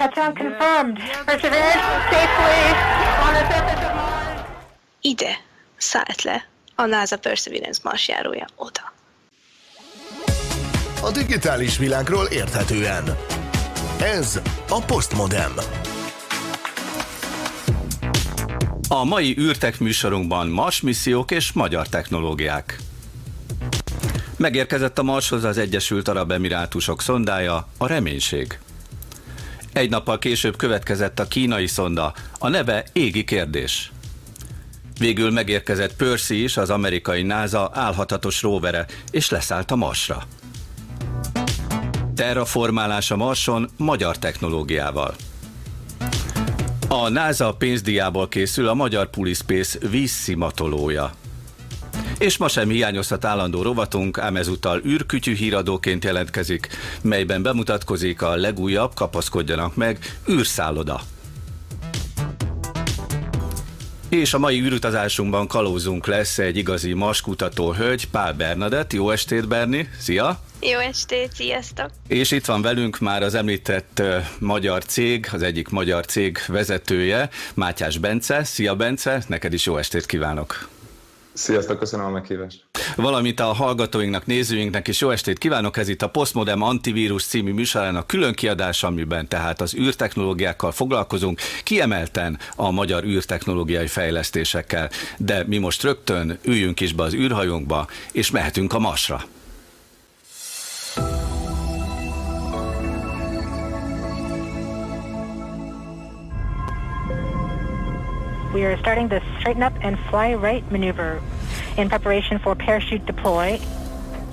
Touchdown confirmed. Perseverance safely on the surface of Mars. Ide szállt le a NASA Perseverance marsjárója oda. A digitális világról érthetően. Ez a Postmodem. A mai űrtek műsorunkban Mars missziók és magyar technológiák. Megérkezett a Marshoz az Egyesült Arab Emirátusok szondája, a Reménység. Egy nappal később következett a kínai szonda, a neve égi kérdés. Végül megérkezett Percy is, az amerikai NASA álhatatos róvere, és leszállt a Marsra. Terraformálás a Marson magyar technológiával. A NASA pénzdiából készül a magyar Pulispace vízszimatolója. És ma sem hiányozhat állandó rovatunk, ám ezúttal űrkütyű híradóként jelentkezik, melyben bemutatkozik a legújabb, kapaszkodjanak meg, űrszálloda. És a mai űrutazásunkban kalózunk lesz egy igazi maskutató hölgy, Pál Bernadett. Jó estét, Berni! Szia! Jó estét, sziasztok! És itt van velünk már az említett uh, magyar cég, az egyik magyar cég vezetője, Mátyás Bence. Szia Bence, neked is jó estét kívánok! Sziasztok, köszönöm a meghívást. Valamint a hallgatóinknak, nézőinknek is jó estét kívánok. Ez itt a Postmodem Antivírus című műsorának külön kiadás, amiben tehát az űrtechnológiákkal foglalkozunk, kiemelten a magyar űrtechnológiai fejlesztésekkel. De mi most rögtön üljünk is be az űrhajónkba, és mehetünk a Masra. We are starting the straighten up and fly right maneuver in preparation for parachute deploy.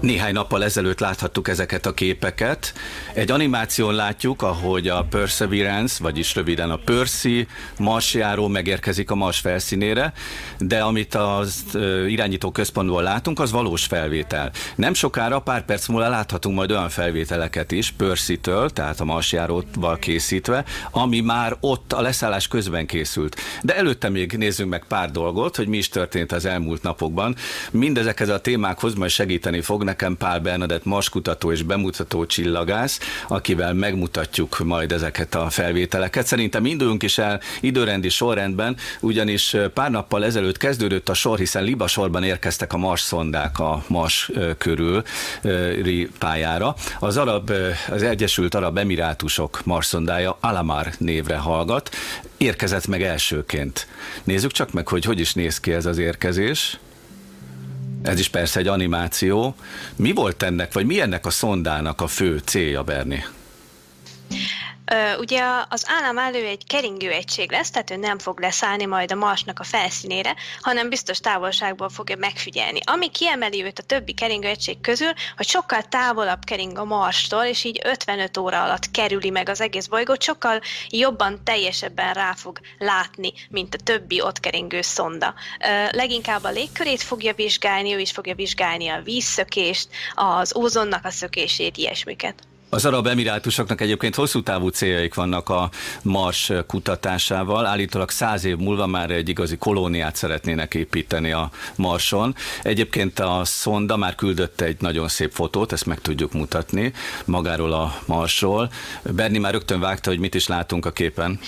Néhány nappal ezelőtt láthattuk ezeket a képeket. Egy animáción látjuk, ahogy a Perseverance, vagyis röviden a Percy marsjáró megérkezik a Mars felszínére, de amit az irányító központból látunk, az valós felvétel. Nem sokára, pár perc múlva láthatunk majd olyan felvételeket is Percy-től, tehát a marsjáróval készítve, ami már ott a leszállás közben készült. De előtte még nézzünk meg pár dolgot, hogy mi is történt az elmúlt napokban. Mindezekhez a témákhoz majd segíteni fog nekem Pál Bernadett maskutató és bemutató csillagász, akivel megmutatjuk majd ezeket a felvételeket. Szerintem induljunk is el időrendi sorrendben, ugyanis pár nappal ezelőtt kezdődött a sor, hiszen Liba sorban érkeztek a Mars szondák a Mars körül pályára. Az, arab, az Egyesült Arab Emirátusok Mars szondája Alamar névre hallgat, érkezett meg elsőként. Nézzük csak meg, hogy hogy is néz ki ez az érkezés. Ez is persze egy animáció. Mi volt ennek, vagy mi ennek a szondának a fő célja, Berni? Ugye az állam elő egy keringő egység lesz, tehát ő nem fog leszállni majd a Marsnak a felszínére, hanem biztos távolságból fogja megfigyelni. Ami kiemeli őt a többi keringő egység közül, hogy sokkal távolabb kering a Marstól, és így 55 óra alatt kerüli meg az egész bolygót, sokkal jobban, teljesebben rá fog látni, mint a többi ott keringő szonda. Leginkább a légkörét fogja vizsgálni, ő is fogja vizsgálni a vízszökést, az ózonnak a szökését, ilyesmiket. Az arab emirátusoknak egyébként hosszú távú céljaik vannak a Mars kutatásával. Állítólag száz év múlva már egy igazi kolóniát szeretnének építeni a Marson. Egyébként a szonda már küldött egy nagyon szép fotót, ezt meg tudjuk mutatni magáról a Marsról. Berni már rögtön vágta, hogy mit is látunk a képen.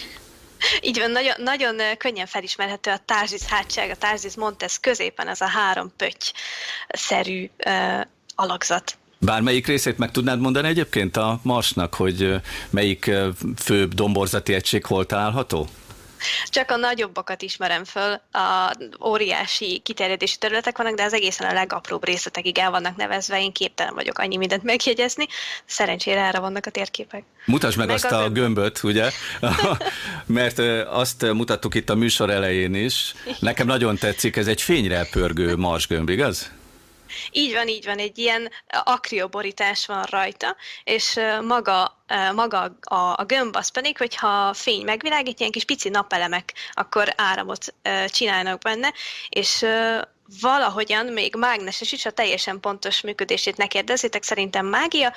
Így van, nagyon, nagyon könnyen felismerhető a Tárzis hátság, a Tárzis Montes középen az a három pötty-szerű uh, alakzat. Bármelyik részét meg tudnád mondani egyébként a Marsnak, hogy melyik főbb domborzati egység hol található? Csak a nagyobbakat ismerem föl, a óriási kiterjedési területek vannak, de az egészen a legapróbb részletekig el vannak nevezve, én képtelen vagyok annyi mindent megjegyezni, szerencsére erre vannak a térképek. Mutasd meg, meg azt a, a gömböt, ugye? Mert azt mutattuk itt a műsor elején is. Nekem nagyon tetszik, ez egy fényre pörgő marsgömb, igaz? Így van, így van, egy ilyen akrioborítás van rajta, és maga, maga a, a gömb az pedig, hogyha fény megvilágít, ilyen kis pici napelemek, akkor áramot csinálnak benne, és valahogyan még mágneses is, a teljesen pontos működését ne kérdezzétek, szerintem mágia.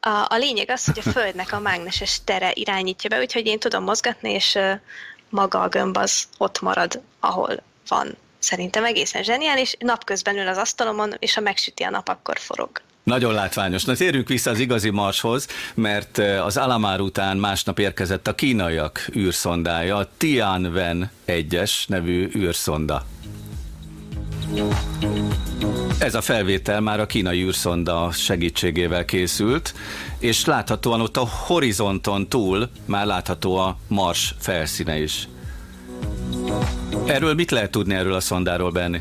A, a lényeg az, hogy a Földnek a mágneses tere irányítja be, úgyhogy én tudom mozgatni, és maga a gömb az ott marad, ahol van szerintem egészen zseniális, napközben ül az asztalomon, és ha megsüti a nap, akkor forog. Nagyon látványos. Na térjünk vissza az igazi Marshoz, mert az Alamár után másnap érkezett a kínaiak űrszondája, a Tianwen 1-es nevű űrszonda. Ez a felvétel már a kínai űrszonda segítségével készült, és láthatóan ott a horizonton túl már látható a Mars felszíne is. Erről mit lehet tudni erről a szondáról, Benni?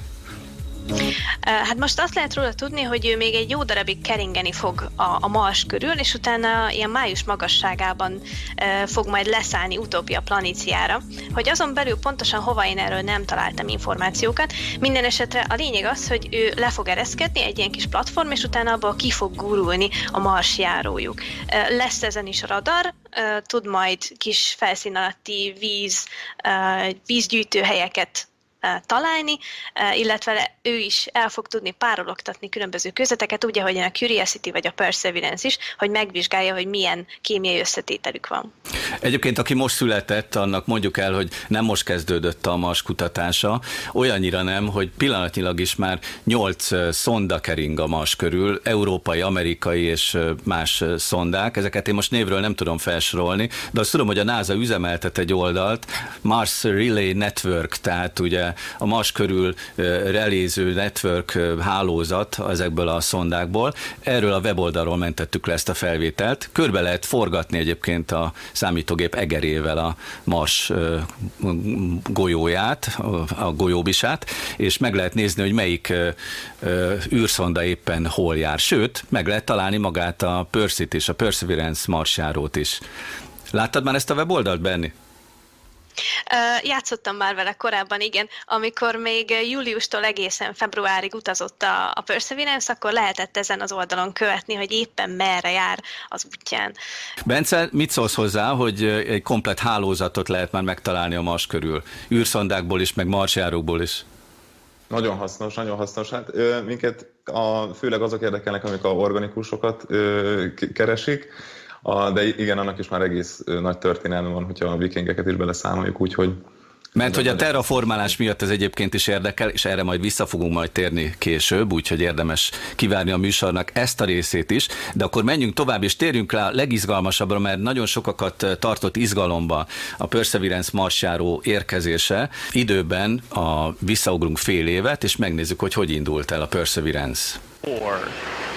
Hát most azt lehet róla tudni, hogy ő még egy jó darabig keringeni fog a, a Mars körül, és utána ilyen május magasságában e, fog majd leszállni utópia planíciára. Hogy azon belül pontosan hova én erről nem találtam információkat. Minden esetre a lényeg az, hogy ő le fog ereszkedni egy ilyen kis platform, és utána abból ki fog gurulni a Mars járójuk. E, lesz ezen is radar, tud majd kis felszín alatti víz, vízgyűjtő helyeket találni, illetve ő is el fog tudni párologtatni különböző közveteket, úgy, ahogy a Curiosity vagy a Perseverance is, hogy megvizsgálja, hogy milyen kémiai összetételük van. Egyébként, aki most született, annak mondjuk el, hogy nem most kezdődött a Mars kutatása, olyannyira nem, hogy pillanatnyilag is már nyolc szonda kering a Mars körül, európai, amerikai és más szondák. Ezeket én most névről nem tudom felsorolni, de azt tudom, hogy a NASA üzemeltet egy oldalt, Mars Relay Network, tehát ugye a Mars körül reléző network hálózat ezekből a szondákból. Erről a weboldalról mentettük le ezt a felvételt. Körbe lehet forgatni egyébként a számítógép egerével a Mars golyóját, a golyóbisát, és meg lehet nézni, hogy melyik űrszonda éppen hol jár. Sőt, meg lehet találni magát a Percy-t és a Perseverance marsjárót is. Láttad már ezt a weboldalt, Benni? Játszottam már vele korábban, igen. Amikor még júliustól egészen februárig utazott a, a Perseverance, akkor lehetett ezen az oldalon követni, hogy éppen merre jár az útján. Bence, mit szólsz hozzá, hogy egy komplet hálózatot lehet már megtalálni a Mars körül? űrszondákból is, meg marsjárókból is. Nagyon hasznos, nagyon hasznos. Hát minket a, főleg azok érdekelnek, amik a organikusokat ö, keresik, a, de igen, annak is már egész nagy történelme van, hogyha a vikingeket is beleszámoljuk, úgyhogy mert hogy a terraformálás miatt ez egyébként is érdekel, és erre majd vissza fogunk majd térni később, úgyhogy érdemes kivárni a műsornak ezt a részét is. De akkor menjünk tovább, és térjünk rá a legizgalmasabbra, mert nagyon sokakat tartott izgalomba a Perseverance marsjáró érkezése. Időben a visszaugrunk fél évet, és megnézzük, hogy hogy indult el a Perseverance. Four.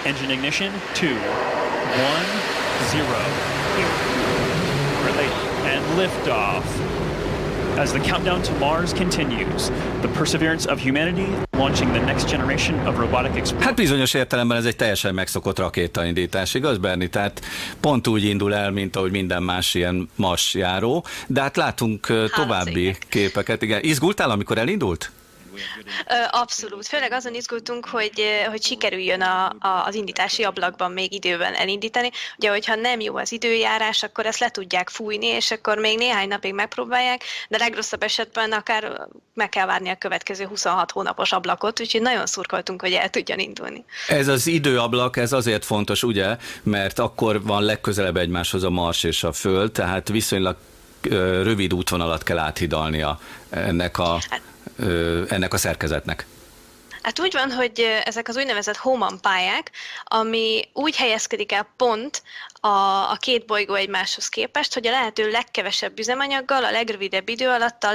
Engine ignition, two, one. And liftoff. As the countdown to Mars continues, the perseverance of humanity launching the next generation of robotic explorers. Hát bizonyos értelemben ez egy teljesen megszokott rakétaindítás, igaz Berni? Tehát pont úgy indul el, mint ahogy minden más ilyen Mars járó, de hát látunk további képeket. Igen, izgultál, amikor elindult? Abszolút. Főleg azon izgultunk, hogy, hogy sikerüljön a, a, az indítási ablakban még időben elindítani. Ugye, hogyha nem jó az időjárás, akkor ezt le tudják fújni, és akkor még néhány napig megpróbálják, de legrosszabb esetben akár meg kell várni a következő 26 hónapos ablakot, úgyhogy nagyon szurkoltunk, hogy el tudjon indulni. Ez az időablak, ez azért fontos, ugye, mert akkor van legközelebb egymáshoz a Mars és a Föld, tehát viszonylag rövid útvonalat kell áthidalnia ennek a... Hát ennek a szerkezetnek? Hát úgy van, hogy ezek az úgynevezett Homan pályák, ami úgy helyezkedik el pont a, a két bolygó egymáshoz képest, hogy a lehető legkevesebb üzemanyaggal, a legrövidebb idő alatt a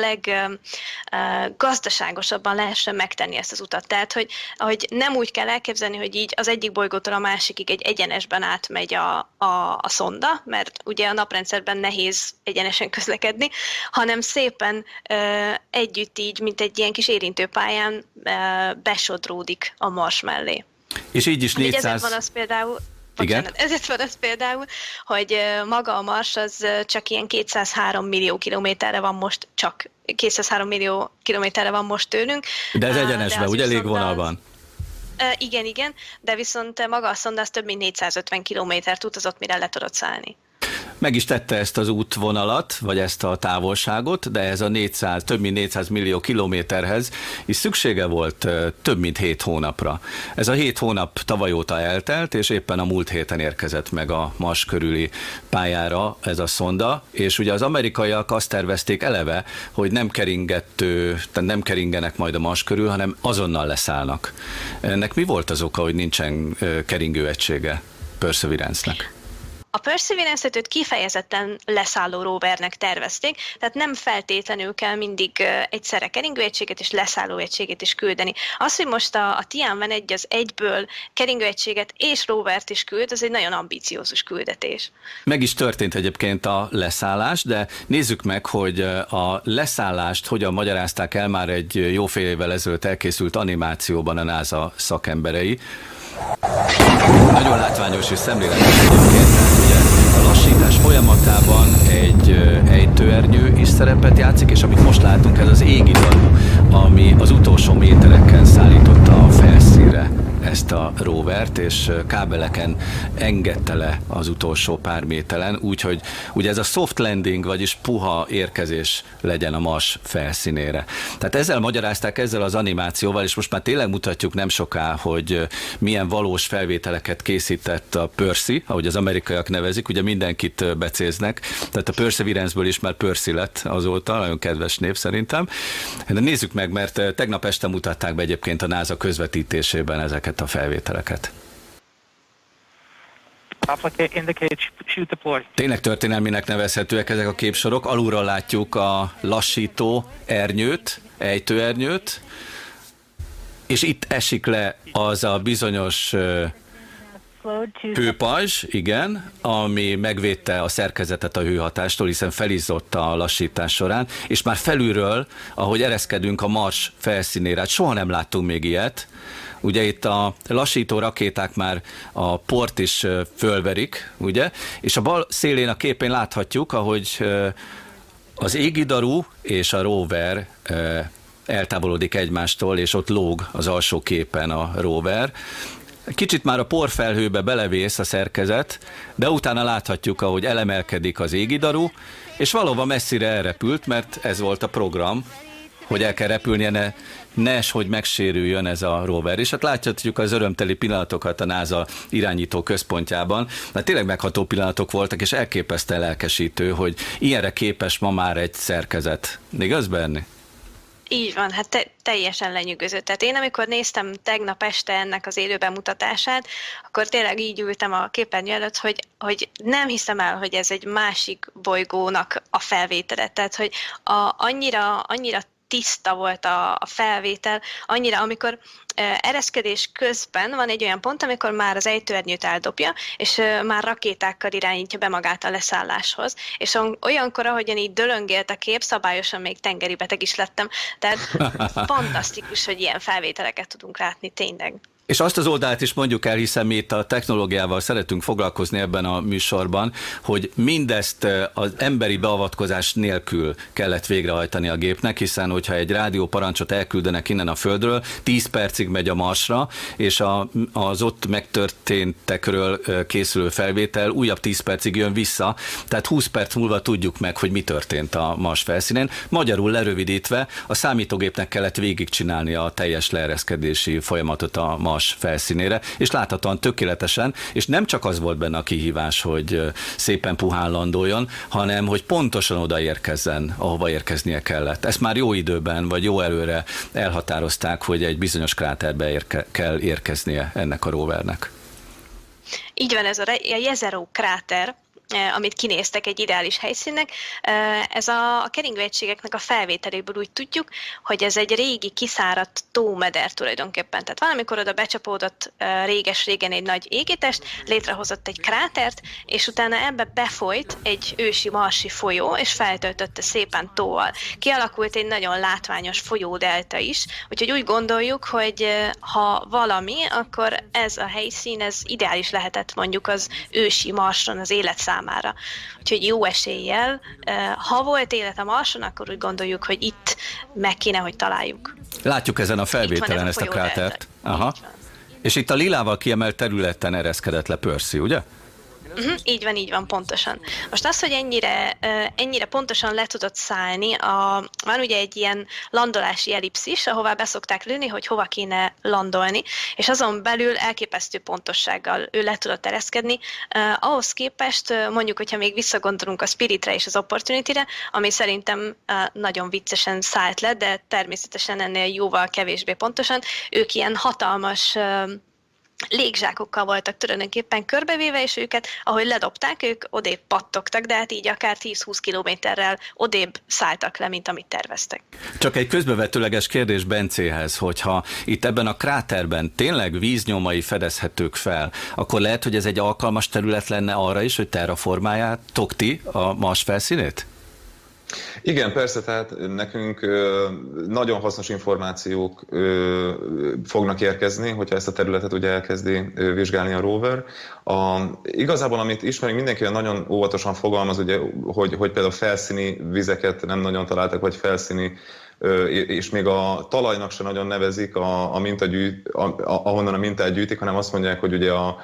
leggazdaságosabban lehessen megtenni ezt az utat. Tehát, hogy, hogy nem úgy kell elképzelni, hogy így az egyik bolygótól a másikig egy egyenesben átmegy a, a, a szonda, mert ugye a naprendszerben nehéz egyenesen közlekedni, hanem szépen ö, együtt így, mint egy ilyen kis érintőpályán ö, besodródik a Mars mellé. És így is 400... Ezért van az például, Bocsánat, Igen? ezért van ez például, hogy maga a Mars az csak ilyen 203 millió kilométerre van most, csak 203 millió kilométerre van most tőlünk. De ez egyenesben, ugye elég vonalban? Igen, igen, de viszont maga a szonda az több mint 450 kilométert utazott, mire le tudott szállni. Meg is tette ezt az útvonalat, vagy ezt a távolságot, de ez a 400, több mint 400 millió kilométerhez is szüksége volt több mint 7 hónapra. Ez a 7 hónap tavaly óta eltelt, és éppen a múlt héten érkezett meg a Mars körüli pályára ez a szonda, és ugye az amerikaiak azt tervezték eleve, hogy nem keringető, tehát nem keringenek majd a Mars körül, hanem azonnal leszállnak. Ennek mi volt az oka, hogy nincsen keringő egysége Perseverance-nek? A Perseverance-et kifejezetten leszálló rovernek tervezték, tehát nem feltétlenül kell mindig egyszerre keringőegységet és leszálló egységet is küldeni. Az, hogy most a, a Tianwen egy az egyből keringőegységet és rovert is küld, az egy nagyon ambiciózus küldetés. Meg is történt egyébként a leszállás, de nézzük meg, hogy a leszállást hogyan magyarázták el már egy jó fél évvel ezelőtt elkészült animációban a NASA szakemberei. Nagyon látványos és szemléletes egyébként, a lassítás folyamatában egy ejtőernyő is szerepet játszik, és amit most látunk, ez az égidalú, ami az utolsó métereken felszínre ezt a rovert, és kábeleken engedte le az utolsó pár méteren, úgyhogy ugye ez a soft landing, vagyis puha érkezés legyen a Mars felszínére. Tehát ezzel magyarázták, ezzel az animációval, és most már tényleg mutatjuk nem soká, hogy milyen valós felvételeket készített a Percy, ahogy az amerikaiak nevezik, ugye mindenkit becéznek, tehát a Perseverance-ből is már Percy lett azóta, nagyon kedves név szerintem. De nézzük meg, mert tegnap este mutatták be egyébként a NASA közvetítésében ezeket a felvételeket. Tényleg történelminek nevezhetőek ezek a képsorok. Alulról látjuk a lassító ernyőt, ejtőernyőt, és itt esik le az a bizonyos hőpajzs, igen, ami megvédte a szerkezetet a hőhatástól, hiszen felizzott a lassítás során, és már felülről, ahogy ereszkedünk a Mars felszínére, hát soha nem láttunk még ilyet, Ugye itt a lassító rakéták már a port is fölverik, ugye? És a bal szélén a képén láthatjuk, ahogy az égidarú és a rover eltávolodik egymástól, és ott lóg az alsó képen a rover. Kicsit már a porfelhőbe belevész a szerkezet, de utána láthatjuk, ahogy elemelkedik az égidarú, és valóban messzire elrepült, mert ez volt a program, hogy el kell repülnie, ne, ne hogy megsérüljön ez a rover. És hát láthatjuk az örömteli pillanatokat a NASA irányító központjában, mert tényleg megható pillanatok voltak, és elképesztően lelkesítő, hogy ilyenre képes ma már egy szerkezet. Igaz, Berni? Így van, hát te, teljesen lenyűgöző. Tehát én, amikor néztem tegnap este ennek az élő bemutatását, akkor tényleg így ültem a képernyő előtt, hogy, hogy nem hiszem el, hogy ez egy másik bolygónak a felvétele. Tehát, hogy a, annyira, annyira tiszta volt a, a felvétel, annyira, amikor ereszkedés közben van egy olyan pont, amikor már az ejtőernyőt eldobja, és már rakétákkal irányítja be magát a leszálláshoz. És olyankor, ahogyan így dölöngélt a kép, szabályosan még tengeri beteg is lettem. Tehát fantasztikus, hogy ilyen felvételeket tudunk látni, tényleg. És azt az oldalt is mondjuk el, hiszen mi itt a technológiával szeretünk foglalkozni ebben a műsorban, hogy mindezt az emberi beavatkozás nélkül kellett végrehajtani a gépnek, hiszen hogyha egy rádió parancsot elküldenek innen a Földről, 10 percig megy a Marsra, és a, az ott megtörténtekről készülő felvétel újabb 10 percig jön vissza, tehát 20 perc múlva tudjuk meg, hogy mi történt a Mars felszínén. Magyarul lerövidítve, a számítógépnek kellett végigcsinálni a teljes leereszkedési folyamatot a Mars Mars felszínére, és láthatóan tökéletesen, és nem csak az volt benne a kihívás, hogy szépen puhán landoljon, hanem hogy pontosan oda érkezzen, ahova érkeznie kellett. Ezt már jó időben, vagy jó előre elhatározták, hogy egy bizonyos kráterbe érke, kell érkeznie ennek a rovernek. Így van, ez a Jezero kráter, amit kinéztek egy ideális helyszínnek. Ez a, keringőegységeknek a felvételéből úgy tudjuk, hogy ez egy régi kiszáradt tómeder tulajdonképpen. Tehát valamikor oda becsapódott réges-régen egy nagy égitest, létrehozott egy krátert, és utána ebbe befolyt egy ősi marsi folyó, és feltöltötte szépen tóval. Kialakult egy nagyon látványos folyódelta is, úgyhogy úgy gondoljuk, hogy ha valami, akkor ez a helyszín, ez ideális lehetett mondjuk az ősi marson az élet számára. Úgyhogy jó eséllyel, ha volt élet a Marson, akkor úgy gondoljuk, hogy itt meg kéne, hogy találjuk. Látjuk ezen a felvételen ezt a krátert. Aha. És itt a lilával kiemelt területen ereszkedett le Percy, ugye? Uh-huh, így van, így van, pontosan. Most az, hogy ennyire, ennyire pontosan le tudott szállni, a, van ugye egy ilyen landolási ellipszis, ahová beszokták lőni, hogy hova kéne landolni, és azon belül elképesztő pontossággal ő le tudott ereszkedni. Ahhoz képest, mondjuk, hogyha még visszagondolunk a Spiritre és az Opportunity-re, ami szerintem nagyon viccesen szállt le, de természetesen ennél jóval kevésbé pontosan, ők ilyen hatalmas légzsákokkal voltak tulajdonképpen körbevéve, és őket, ahogy ledobták, ők odébb pattogtak, de hát így akár 10-20 kilométerrel odébb szálltak le, mint amit terveztek. Csak egy közbevetőleges kérdés Bencéhez, hogyha itt ebben a kráterben tényleg víznyomai fedezhetők fel, akkor lehet, hogy ez egy alkalmas terület lenne arra is, hogy terraformáljátok ti a Mars felszínét? Igen, persze, tehát nekünk nagyon hasznos információk fognak érkezni, hogyha ezt a területet ugye elkezdi vizsgálni a rover. A, igazából, amit ismerünk, mindenki nagyon óvatosan fogalmaz, ugye, hogy, hogy például felszíni vizeket nem nagyon találtak, vagy felszíni és még a talajnak se nagyon nevezik, a, a mintagyűjt, a, ahonnan a mintát gyűjtik, hanem azt mondják, hogy ugye a,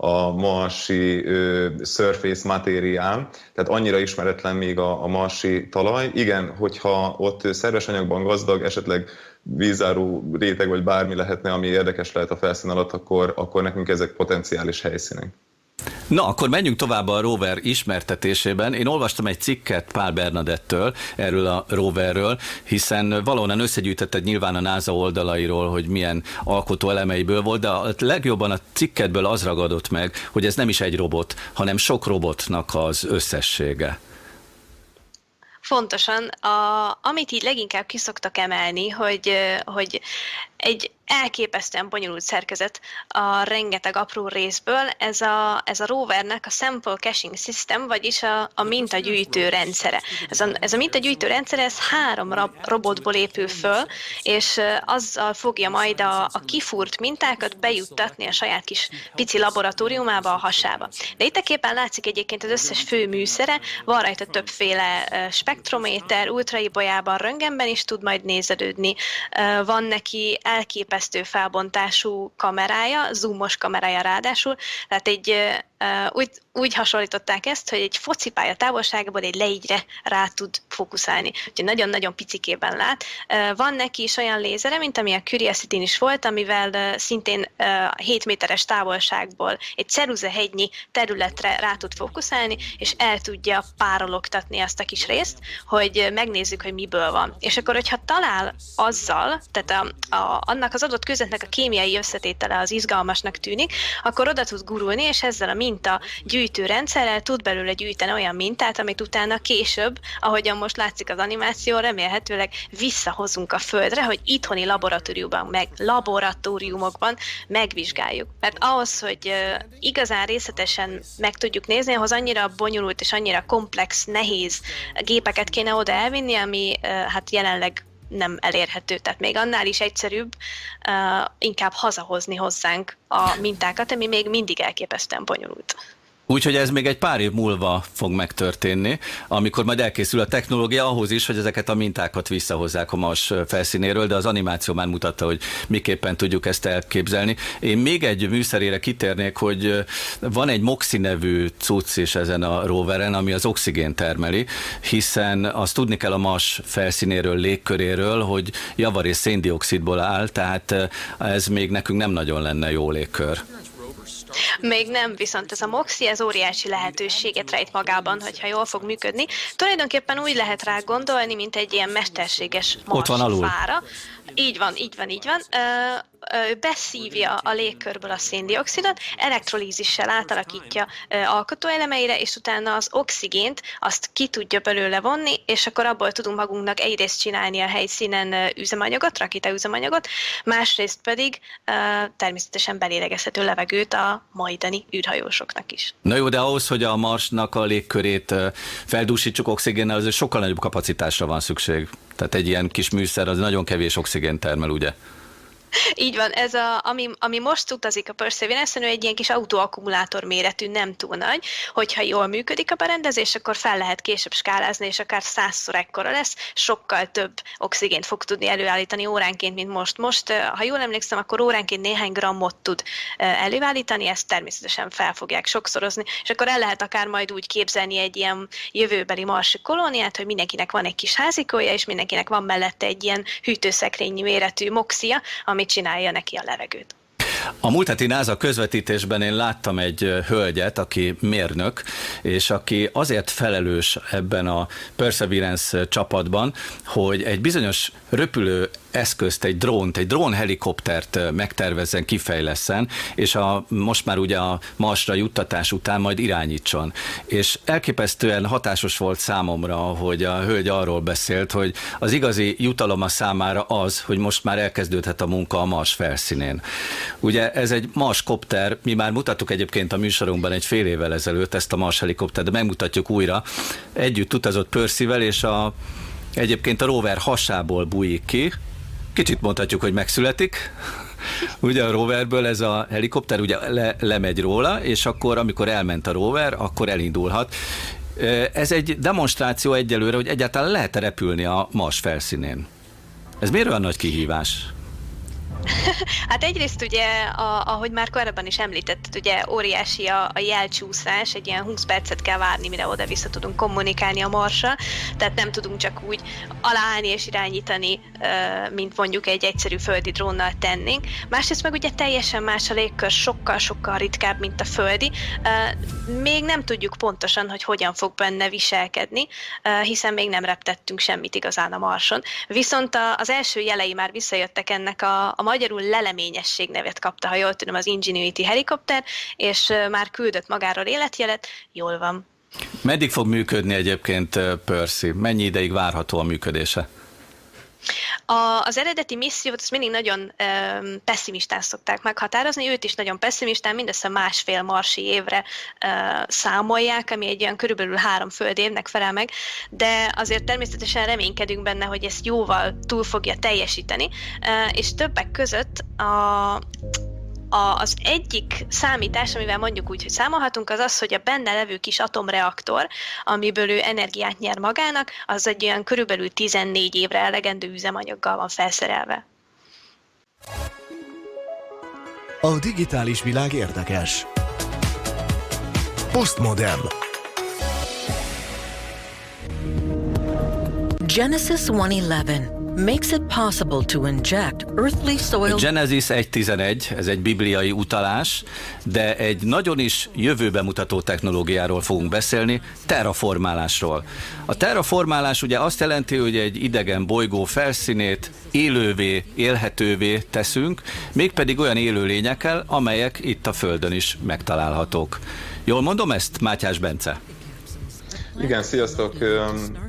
a marsi ö, surface materiál, tehát annyira ismeretlen még a, a marsi talaj. Igen, hogyha ott szerves anyagban gazdag, esetleg vízáró réteg vagy bármi lehetne, ami érdekes lehet a felszín alatt, akkor, akkor nekünk ezek potenciális helyszínek. Na, akkor menjünk tovább a rover ismertetésében. Én olvastam egy cikket Pál Bernadettől erről a roverről, hiszen valahonnan összegyűjtetted nyilván a NASA oldalairól, hogy milyen alkotó elemeiből volt, de a legjobban a cikketből az ragadott meg, hogy ez nem is egy robot, hanem sok robotnak az összessége. Fontosan, a, amit így leginkább kiszoktak emelni, hogy, hogy egy elképesztően bonyolult szerkezet a rengeteg apró részből. Ez a, ez a rovernek a sample caching system, vagyis a, a mintagyűjtő rendszere. Ez a, ez a mintagyűjtő rendszer, ez három rab, robotból épül föl, és azzal fogja majd a, a kifúrt mintákat bejuttatni a saját kis pici laboratóriumába, a hasába. De itt a képen látszik egyébként az összes fő műszere, van rajta többféle spektrométer, ultraibolyában, röntgenben is tud majd nézelődni, van neki elképesztő felbontású kamerája, zoomos kamerája ráadásul, tehát egy úgy, úgy hasonlították ezt, hogy egy focipálya távolságából egy leígyre rá tud fókuszálni. Úgyhogy nagyon-nagyon picikében lát. Van neki is olyan lézere, mint ami a curiosity is volt, amivel szintén 7 méteres távolságból egy ceruzahegynyi területre rá tud fókuszálni, és el tudja párologtatni azt a kis részt, hogy megnézzük, hogy miből van. És akkor, hogyha talál azzal, tehát a, a, annak az adott közvetnek a kémiai összetétele az izgalmasnak tűnik, akkor oda tud gurulni, és ezzel a minta gyűjtő rendszerrel tud belőle gyűjteni olyan mintát, amit utána később, ahogyan most látszik az animáció, remélhetőleg visszahozunk a földre, hogy itthoni laboratóriumban, meg laboratóriumokban megvizsgáljuk. Mert ahhoz, hogy igazán részletesen meg tudjuk nézni, ahhoz annyira bonyolult és annyira komplex, nehéz gépeket kéne oda elvinni, ami hát jelenleg nem elérhető. Tehát még annál is egyszerűbb uh, inkább hazahozni hozzánk a mintákat, ami még mindig elképesztően bonyolult. Úgyhogy ez még egy pár év múlva fog megtörténni, amikor majd elkészül a technológia ahhoz is, hogy ezeket a mintákat visszahozzák a Mars felszínéről, de az animáció már mutatta, hogy miképpen tudjuk ezt elképzelni. Én még egy műszerére kitérnék, hogy van egy MOXI nevű cucc is ezen a roveren, ami az oxigén termeli, hiszen azt tudni kell a Mars felszínéről, légköréről, hogy javarés széndiokszidból áll, tehát ez még nekünk nem nagyon lenne jó légkör. Még nem, viszont ez a MOXI, ez óriási lehetőséget rejt magában, hogyha jól fog működni. Tulajdonképpen úgy lehet rá gondolni, mint egy ilyen mesterséges Ott van alul. fára. Így van, így van, így van. Ö, beszívja a légkörből a széndiokszidot, elektrolízissel átalakítja alkotóelemeire, és utána az oxigént azt ki tudja belőle vonni, és akkor abból tudunk magunknak egyrészt csinálni a helyszínen üzemanyagot, rakita üzemanyagot, másrészt pedig természetesen belélegezhető levegőt a majdani űrhajósoknak is. Na jó, de ahhoz, hogy a Marsnak a légkörét feldúsítsuk oxigénnel, az sokkal nagyobb kapacitásra van szükség. Tehát egy ilyen kis műszer az nagyon kevés oxigén termel, ugye? Így van, ez a, ami, ami most utazik a Perseverance, ő egy ilyen kis autóakkumulátor méretű, nem túl nagy, hogyha jól működik a berendezés, akkor fel lehet később skálázni, és akár százszor ekkora lesz, sokkal több oxigént fog tudni előállítani óránként, mint most. Most, ha jól emlékszem, akkor óránként néhány grammot tud előállítani, ezt természetesen fel fogják sokszorozni, és akkor el lehet akár majd úgy képzelni egy ilyen jövőbeli marsi kolóniát, hogy mindenkinek van egy kis házikója, és mindenkinek van mellette egy ilyen hűtőszekrényi méretű moxia, amit csinálja neki a levegőt. A múlt heti NASA közvetítésben én láttam egy hölgyet, aki mérnök, és aki azért felelős ebben a Perseverance csapatban, hogy egy bizonyos röpülő eszközt, egy drónt, egy drónhelikoptert megtervezzen, kifejleszen, és a, most már ugye a Marsra juttatás után majd irányítson. És elképesztően hatásos volt számomra, hogy a hölgy arról beszélt, hogy az igazi jutalom a számára az, hogy most már elkezdődhet a munka a Mars felszínén. Ugye ez egy Mars kopter, mi már mutattuk egyébként a műsorunkban egy fél évvel ezelőtt ezt a Mars helikoptert, de megmutatjuk újra. Együtt utazott Percival, és a Egyébként a rover hasából bújik ki, kicsit mondhatjuk, hogy megszületik, ugye a roverből ez a helikopter ugye le, lemegy róla, és akkor, amikor elment a rover, akkor elindulhat. Ez egy demonstráció egyelőre, hogy egyáltalán lehet repülni a Mars felszínén. Ez miért olyan nagy kihívás? hát egyrészt ugye, a, ahogy már korábban is említetted, ugye óriási a, a jelcsúszás, egy ilyen 20 percet kell várni, mire oda-vissza tudunk kommunikálni a marsra, tehát nem tudunk csak úgy aláállni és irányítani, mint mondjuk egy egyszerű földi drónnal tennénk. Másrészt meg ugye teljesen más a légkör, sokkal-sokkal ritkább, mint a földi. Még nem tudjuk pontosan, hogy hogyan fog benne viselkedni, hiszen még nem reptettünk semmit igazán a marson. Viszont az első jelei már visszajöttek ennek a, a magyarul leleményesség nevet kapta, ha jól tudom, az Ingenuity helikopter, és már küldött magáról életjelet, jól van. Meddig fog működni egyébként Percy? Mennyi ideig várható a működése? A, az eredeti missziót azt mindig nagyon ö, pessimistán szokták meghatározni, őt is nagyon pessimistán, mindössze másfél marsi évre ö, számolják, ami egy olyan körülbelül három föld évnek felel meg, de azért természetesen reménykedünk benne, hogy ezt jóval túl fogja teljesíteni, ö, és többek között a, a, az egyik számítás, amivel mondjuk úgy, hogy számolhatunk, az az, hogy a benne levő kis atomreaktor, amiből ő energiát nyer magának, az egy olyan körülbelül 14 évre elegendő üzemanyaggal van felszerelve. A digitális világ érdekes. Postmodern. Genesis 111 makes it possible to inject earthly soil. Genesis 1.11, ez egy bibliai utalás, de egy nagyon is jövőbe mutató technológiáról fogunk beszélni, terraformálásról. A terraformálás ugye azt jelenti, hogy egy idegen bolygó felszínét élővé, élhetővé teszünk, mégpedig olyan élőlényekkel, amelyek itt a Földön is megtalálhatók. Jól mondom ezt, Mátyás Bence? Igen, sziasztok!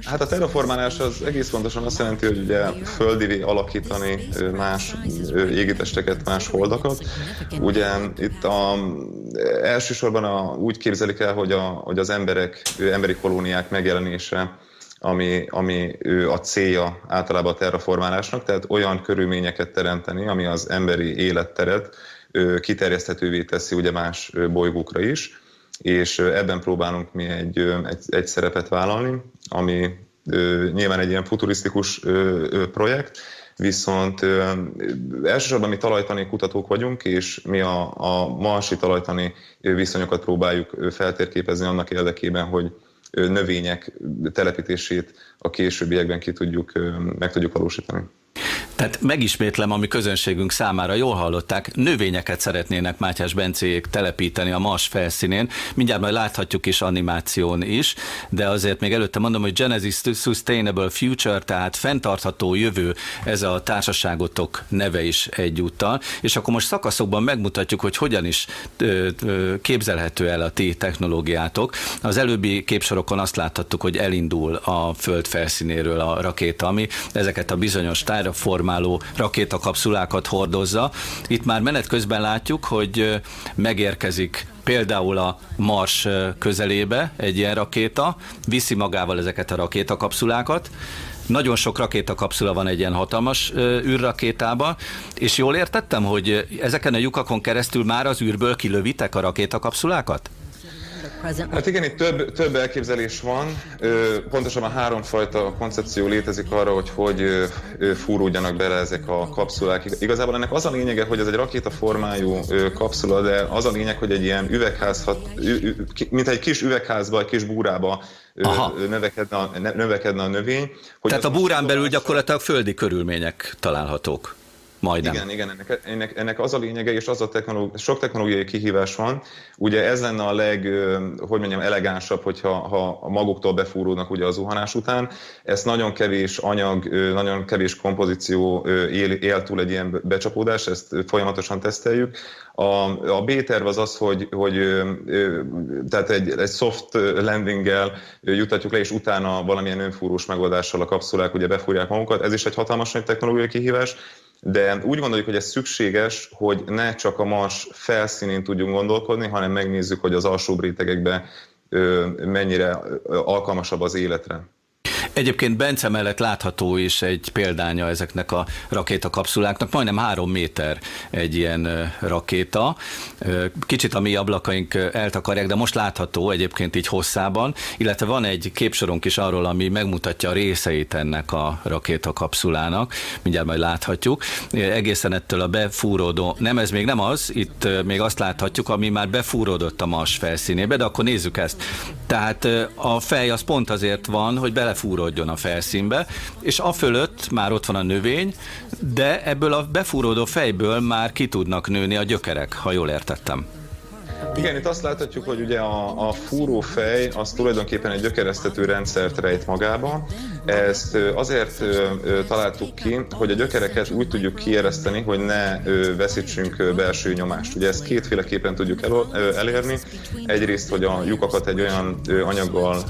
Hát a terraformálás az egész pontosan azt jelenti, hogy ugye földivé alakítani más égitesteket, más holdakat. Ugye itt a, elsősorban a, úgy képzelik el, hogy, a, hogy az emberek, emberi kolóniák megjelenése ami, ami a célja általában a terraformálásnak, tehát olyan körülményeket teremteni, ami az emberi életteret kiterjeszthetővé teszi ugye más bolygókra is és ebben próbálunk mi egy, egy, egy szerepet vállalni, ami nyilván egy ilyen futurisztikus projekt, viszont elsősorban mi talajtani kutatók vagyunk, és mi a, a marsi talajtani viszonyokat próbáljuk feltérképezni annak érdekében, hogy növények telepítését a későbbiekben ki tudjuk, meg tudjuk valósítani. Tehát megismétlem, ami közönségünk számára jól hallották, növényeket szeretnének Mátyás Bencéjék telepíteni a Mars felszínén. Mindjárt majd láthatjuk is animáción is, de azért még előtte mondom, hogy Genesis Sustainable Future, tehát fenntartható jövő, ez a társaságotok neve is egyúttal. És akkor most szakaszokban megmutatjuk, hogy hogyan is képzelhető el a ti technológiátok. Az előbbi képsorokon azt láthattuk, hogy elindul a föld felszínéről a rakéta, ami ezeket a bizonyos terraform formáló rakétakapszulákat hordozza. Itt már menet közben látjuk, hogy megérkezik például a Mars közelébe egy ilyen rakéta, viszi magával ezeket a rakétakapszulákat, nagyon sok rakétakapszula van egy ilyen hatalmas űrrakétában, és jól értettem, hogy ezeken a lyukakon keresztül már az űrből kilövitek a rakétakapszulákat? Hát igen, itt több, több elképzelés van. Pontosabban háromfajta koncepció létezik arra, hogy hogy fúródjanak bele ezek a kapszulák. Igazából ennek az a lényege, hogy ez egy rakéta formájú kapszula, de az a lényeg, hogy egy ilyen üvegház, mint egy kis üvegházba, egy kis búrába növekedne a, növekedne a növény. Hogy Tehát a búrán belül gyakorlatilag földi körülmények találhatók. Majdnem. Igen, igen, ennek, ennek, ennek az a lényege, és az a technológi, sok technológiai kihívás van. Ugye ez lenne a leg, hogy mondjam, elegánsabb, hogyha ha maguktól befúródnak ugye a zuhanás után. Ez nagyon kevés anyag, nagyon kevés kompozíció él, él túl egy ilyen becsapódás, ezt folyamatosan teszteljük. A, a B-terv az az, hogy, hogy tehát egy, egy soft landinggel jutatjuk le, és utána valamilyen önfúrós megoldással a kapszulák ugye befúrják magukat. Ez is egy hatalmas nagy technológiai kihívás de úgy gondoljuk, hogy ez szükséges, hogy ne csak a Mars felszínén tudjunk gondolkodni, hanem megnézzük, hogy az alsóbb rétegekben mennyire alkalmasabb az életre. Egyébként Bence mellett látható is egy példánya ezeknek a rakétakapszuláknak, majdnem három méter egy ilyen rakéta. Kicsit a mi ablakaink eltakarják, de most látható egyébként így hosszában, illetve van egy képsorunk is arról, ami megmutatja a részeit ennek a rakétakapszulának, mindjárt majd láthatjuk. Egészen ettől a befúródó, nem ez még nem az, itt még azt láthatjuk, ami már befúródott a Mars felszínébe, de akkor nézzük ezt. Tehát a fej az pont azért van, hogy belefúródott fúródjon a felszínbe, és a fölött már ott van a növény, de ebből a befúródó fejből már ki tudnak nőni a gyökerek, ha jól értettem. Igen, itt azt láthatjuk, hogy ugye a, a fúrófej az tulajdonképpen egy gyökeresztető rendszert rejt magába. Ezt azért találtuk ki, hogy a gyökereket úgy tudjuk kiereszteni, hogy ne veszítsünk belső nyomást. Ugye ezt kétféleképpen tudjuk el, elérni. Egyrészt, hogy a lyukakat egy olyan anyaggal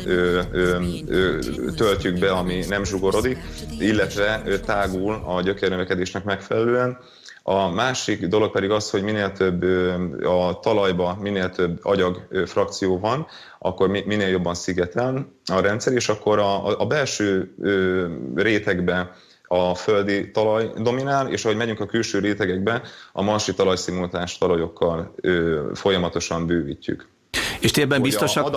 töltjük be, ami nem zsugorodik, illetve tágul a gyökernövekedésnek megfelelően. A másik dolog pedig az, hogy minél több a talajba, minél több agyag frakció van, akkor minél jobban szigetel a rendszer, és akkor a, a belső rétegbe a földi talaj dominál, és ahogy megyünk a külső rétegekbe, a marsi talajszimultáns talajokkal ö, folyamatosan bővítjük. És ti ebben biztosak? Az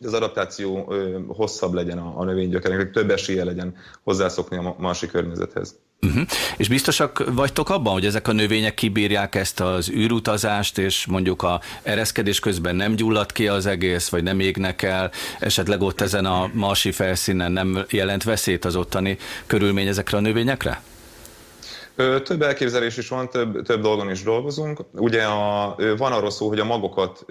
adaptáció, az adaptáció hosszabb legyen a, a növénygyökereknek, több esélye legyen hozzászokni a marsi környezethez. Uh-huh. És biztosak vagytok abban, hogy ezek a növények kibírják ezt az űrutazást, és mondjuk a ereszkedés közben nem gyullad ki az egész, vagy nem égnek el, esetleg ott ezen a marsi felszínen nem jelent veszélyt az ottani körülmény ezekre a növényekre? Több elképzelés is van, több, több dolgon is dolgozunk. Ugye a, van arról szó, hogy a magokat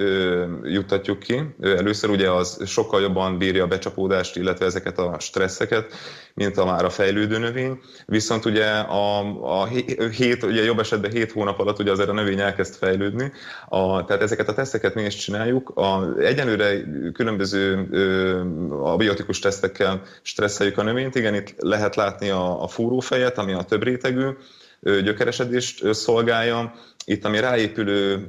juttatjuk ki. Először ugye az sokkal jobban bírja a becsapódást, illetve ezeket a stresszeket, mint a már a fejlődő növény. Viszont ugye a, a hét, ugye jobb esetben hét hónap alatt ugye azért a növény elkezd fejlődni. A, tehát ezeket a teszteket mi is csináljuk. A, egyenlőre különböző ö, a biotikus tesztekkel stresszeljük a növényt. Igen, itt lehet látni a, a fúrófejet, ami a több rétegű, gyökeresedést szolgálja. Itt, ami ráépülő,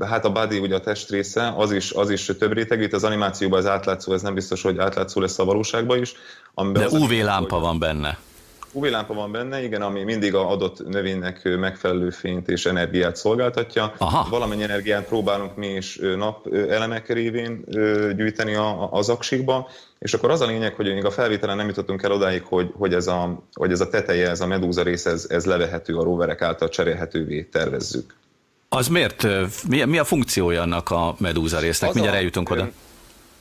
hát a body, ugye a test része, az is, az is több rétegű. Itt az animációban az átlátszó, ez nem biztos, hogy átlátszó lesz a valóságban is. De UV lámpa van benne. UV-lámpa van benne, igen, ami mindig a adott növénynek megfelelő fényt és energiát szolgáltatja. Aha. Valamennyi energiát próbálunk mi is napelemek révén gyűjteni az aksikba, és akkor az a lényeg, hogy még a felvételen nem jutottunk el odáig, hogy, hogy, ez, a, hogy ez a teteje, ez a medúza rész, ez, ez levehető a roverek által cserélhetővé tervezzük. Az miért? Mi, mi a funkciója annak a medúza résznek? Az Mindjárt a, eljutunk oda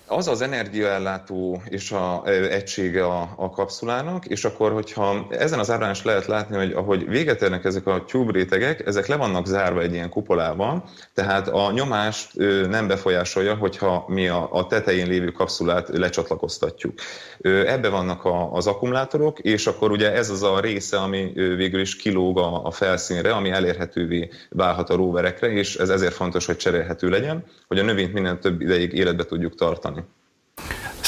az az energiaellátó és a egysége a, a kapszulának, és akkor, hogyha ezen az ábrán is lehet látni, hogy ahogy véget érnek ezek a tube rétegek, ezek le vannak zárva egy ilyen kupolában, tehát a nyomást nem befolyásolja, hogyha mi a, a tetején lévő kapszulát lecsatlakoztatjuk. Ebbe vannak a, az akkumulátorok, és akkor ugye ez az a része, ami végül is kilóg a, a felszínre, ami elérhetővé válhat a róverekre, és ez ezért fontos, hogy cserélhető legyen, hogy a növényt minél több ideig életbe tudjuk tartani.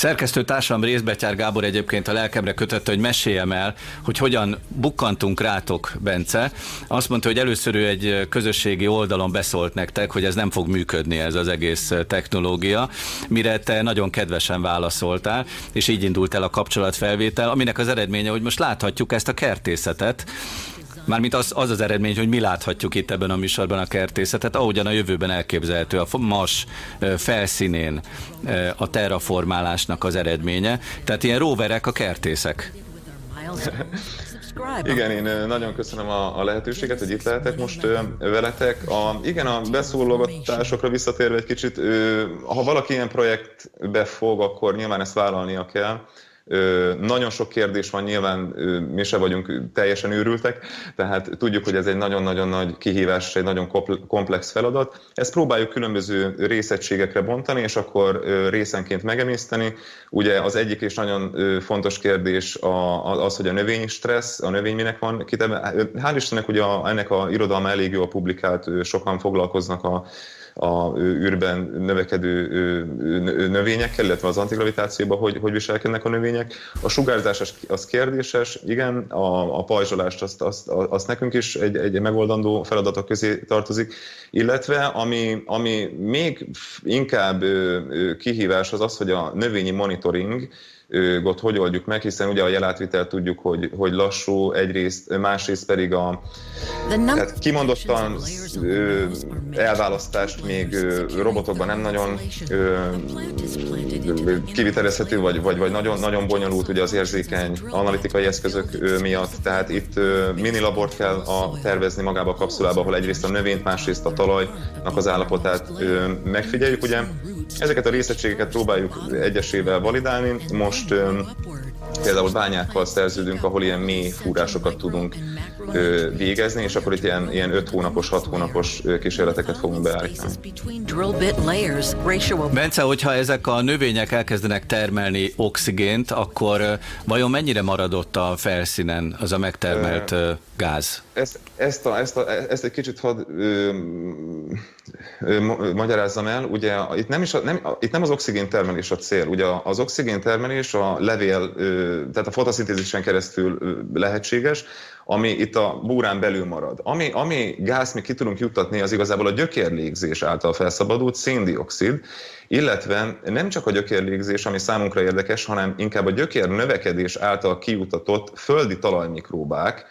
Szerkesztő társam Részbetyár Gábor egyébként a lelkemre kötötte, hogy meséljem el, hogy hogyan bukkantunk rátok, Bence. Azt mondta, hogy először ő egy közösségi oldalon beszólt nektek, hogy ez nem fog működni ez az egész technológia, mire te nagyon kedvesen válaszoltál, és így indult el a kapcsolatfelvétel, aminek az eredménye, hogy most láthatjuk ezt a kertészetet, Mármint az, az az eredmény, hogy mi láthatjuk itt ebben a műsorban a kertészetet, ahogyan a jövőben elképzelhető a Mars felszínén a terraformálásnak az eredménye. Tehát ilyen roverek a kertészek. Igen, én nagyon köszönöm a, a lehetőséget, hogy itt lehetek most veletek. A, igen, a beszólogatásokra visszatérve egy kicsit, ha valaki ilyen projektbe fog, akkor nyilván ezt vállalnia kell nagyon sok kérdés van, nyilván mi se vagyunk teljesen őrültek, tehát tudjuk, hogy ez egy nagyon-nagyon nagy kihívás, egy nagyon komplex feladat. Ezt próbáljuk különböző részegységekre bontani, és akkor részenként megemészteni. Ugye az egyik és nagyon fontos kérdés az, hogy a növényi stressz, a növény minek van kitebe. Hál' Istennek ugye ennek a irodalma elég jó a publikált, sokan foglalkoznak a a űrben növekedő növényekkel, illetve az antigravitációban, hogy, hogy viselkednek a növények. A sugárzás az kérdéses, igen, a, a pajzsolást azt, azt, azt nekünk is egy, egy megoldandó feladatok közé tartozik, illetve ami, ami még inkább kihívás az az, hogy a növényi monitoring, ott hogy oldjuk meg, hiszen ugye a jelátvitelt tudjuk, hogy, hogy lassú egyrészt, másrészt pedig a tehát kimondottan elválasztást még robotokban nem nagyon kivitelezhető, vagy, vagy, vagy nagyon, nagyon bonyolult ugye az érzékeny analitikai eszközök miatt, tehát itt mini labort kell a, tervezni magába a kapszulába, ahol egyrészt a növényt, másrészt a talajnak az állapotát megfigyeljük, ugye. Ezeket a részegységeket próbáljuk egyesével validálni, most ö, például bányákkal szerződünk, ahol ilyen mély fúrásokat tudunk végezni, és akkor itt ilyen, ilyen 5 hónapos, 6 hónapos kísérleteket fogunk beállítani. Bence, hogyha ezek a növények elkezdenek termelni oxigént, akkor vajon mennyire maradott a felszínen az a megtermelt gáz? Ezt, ezt, a, ezt, a, ezt egy kicsit hadd ö, ö, magyarázzam el. Ugye itt nem, is a, nem, itt nem az oxigén termelés a cél. Ugye az oxigén termelés a levél, ö, tehát a fotoszintézisen keresztül lehetséges, ami itt a búrán belül marad. Ami, ami gáz mi ki tudunk juttatni, az igazából a gyökérlégzés által felszabadult széndiokszid, illetve nem csak a gyökérlégzés, ami számunkra érdekes, hanem inkább a gyökér növekedés által kijutatott földi talajmikróbák,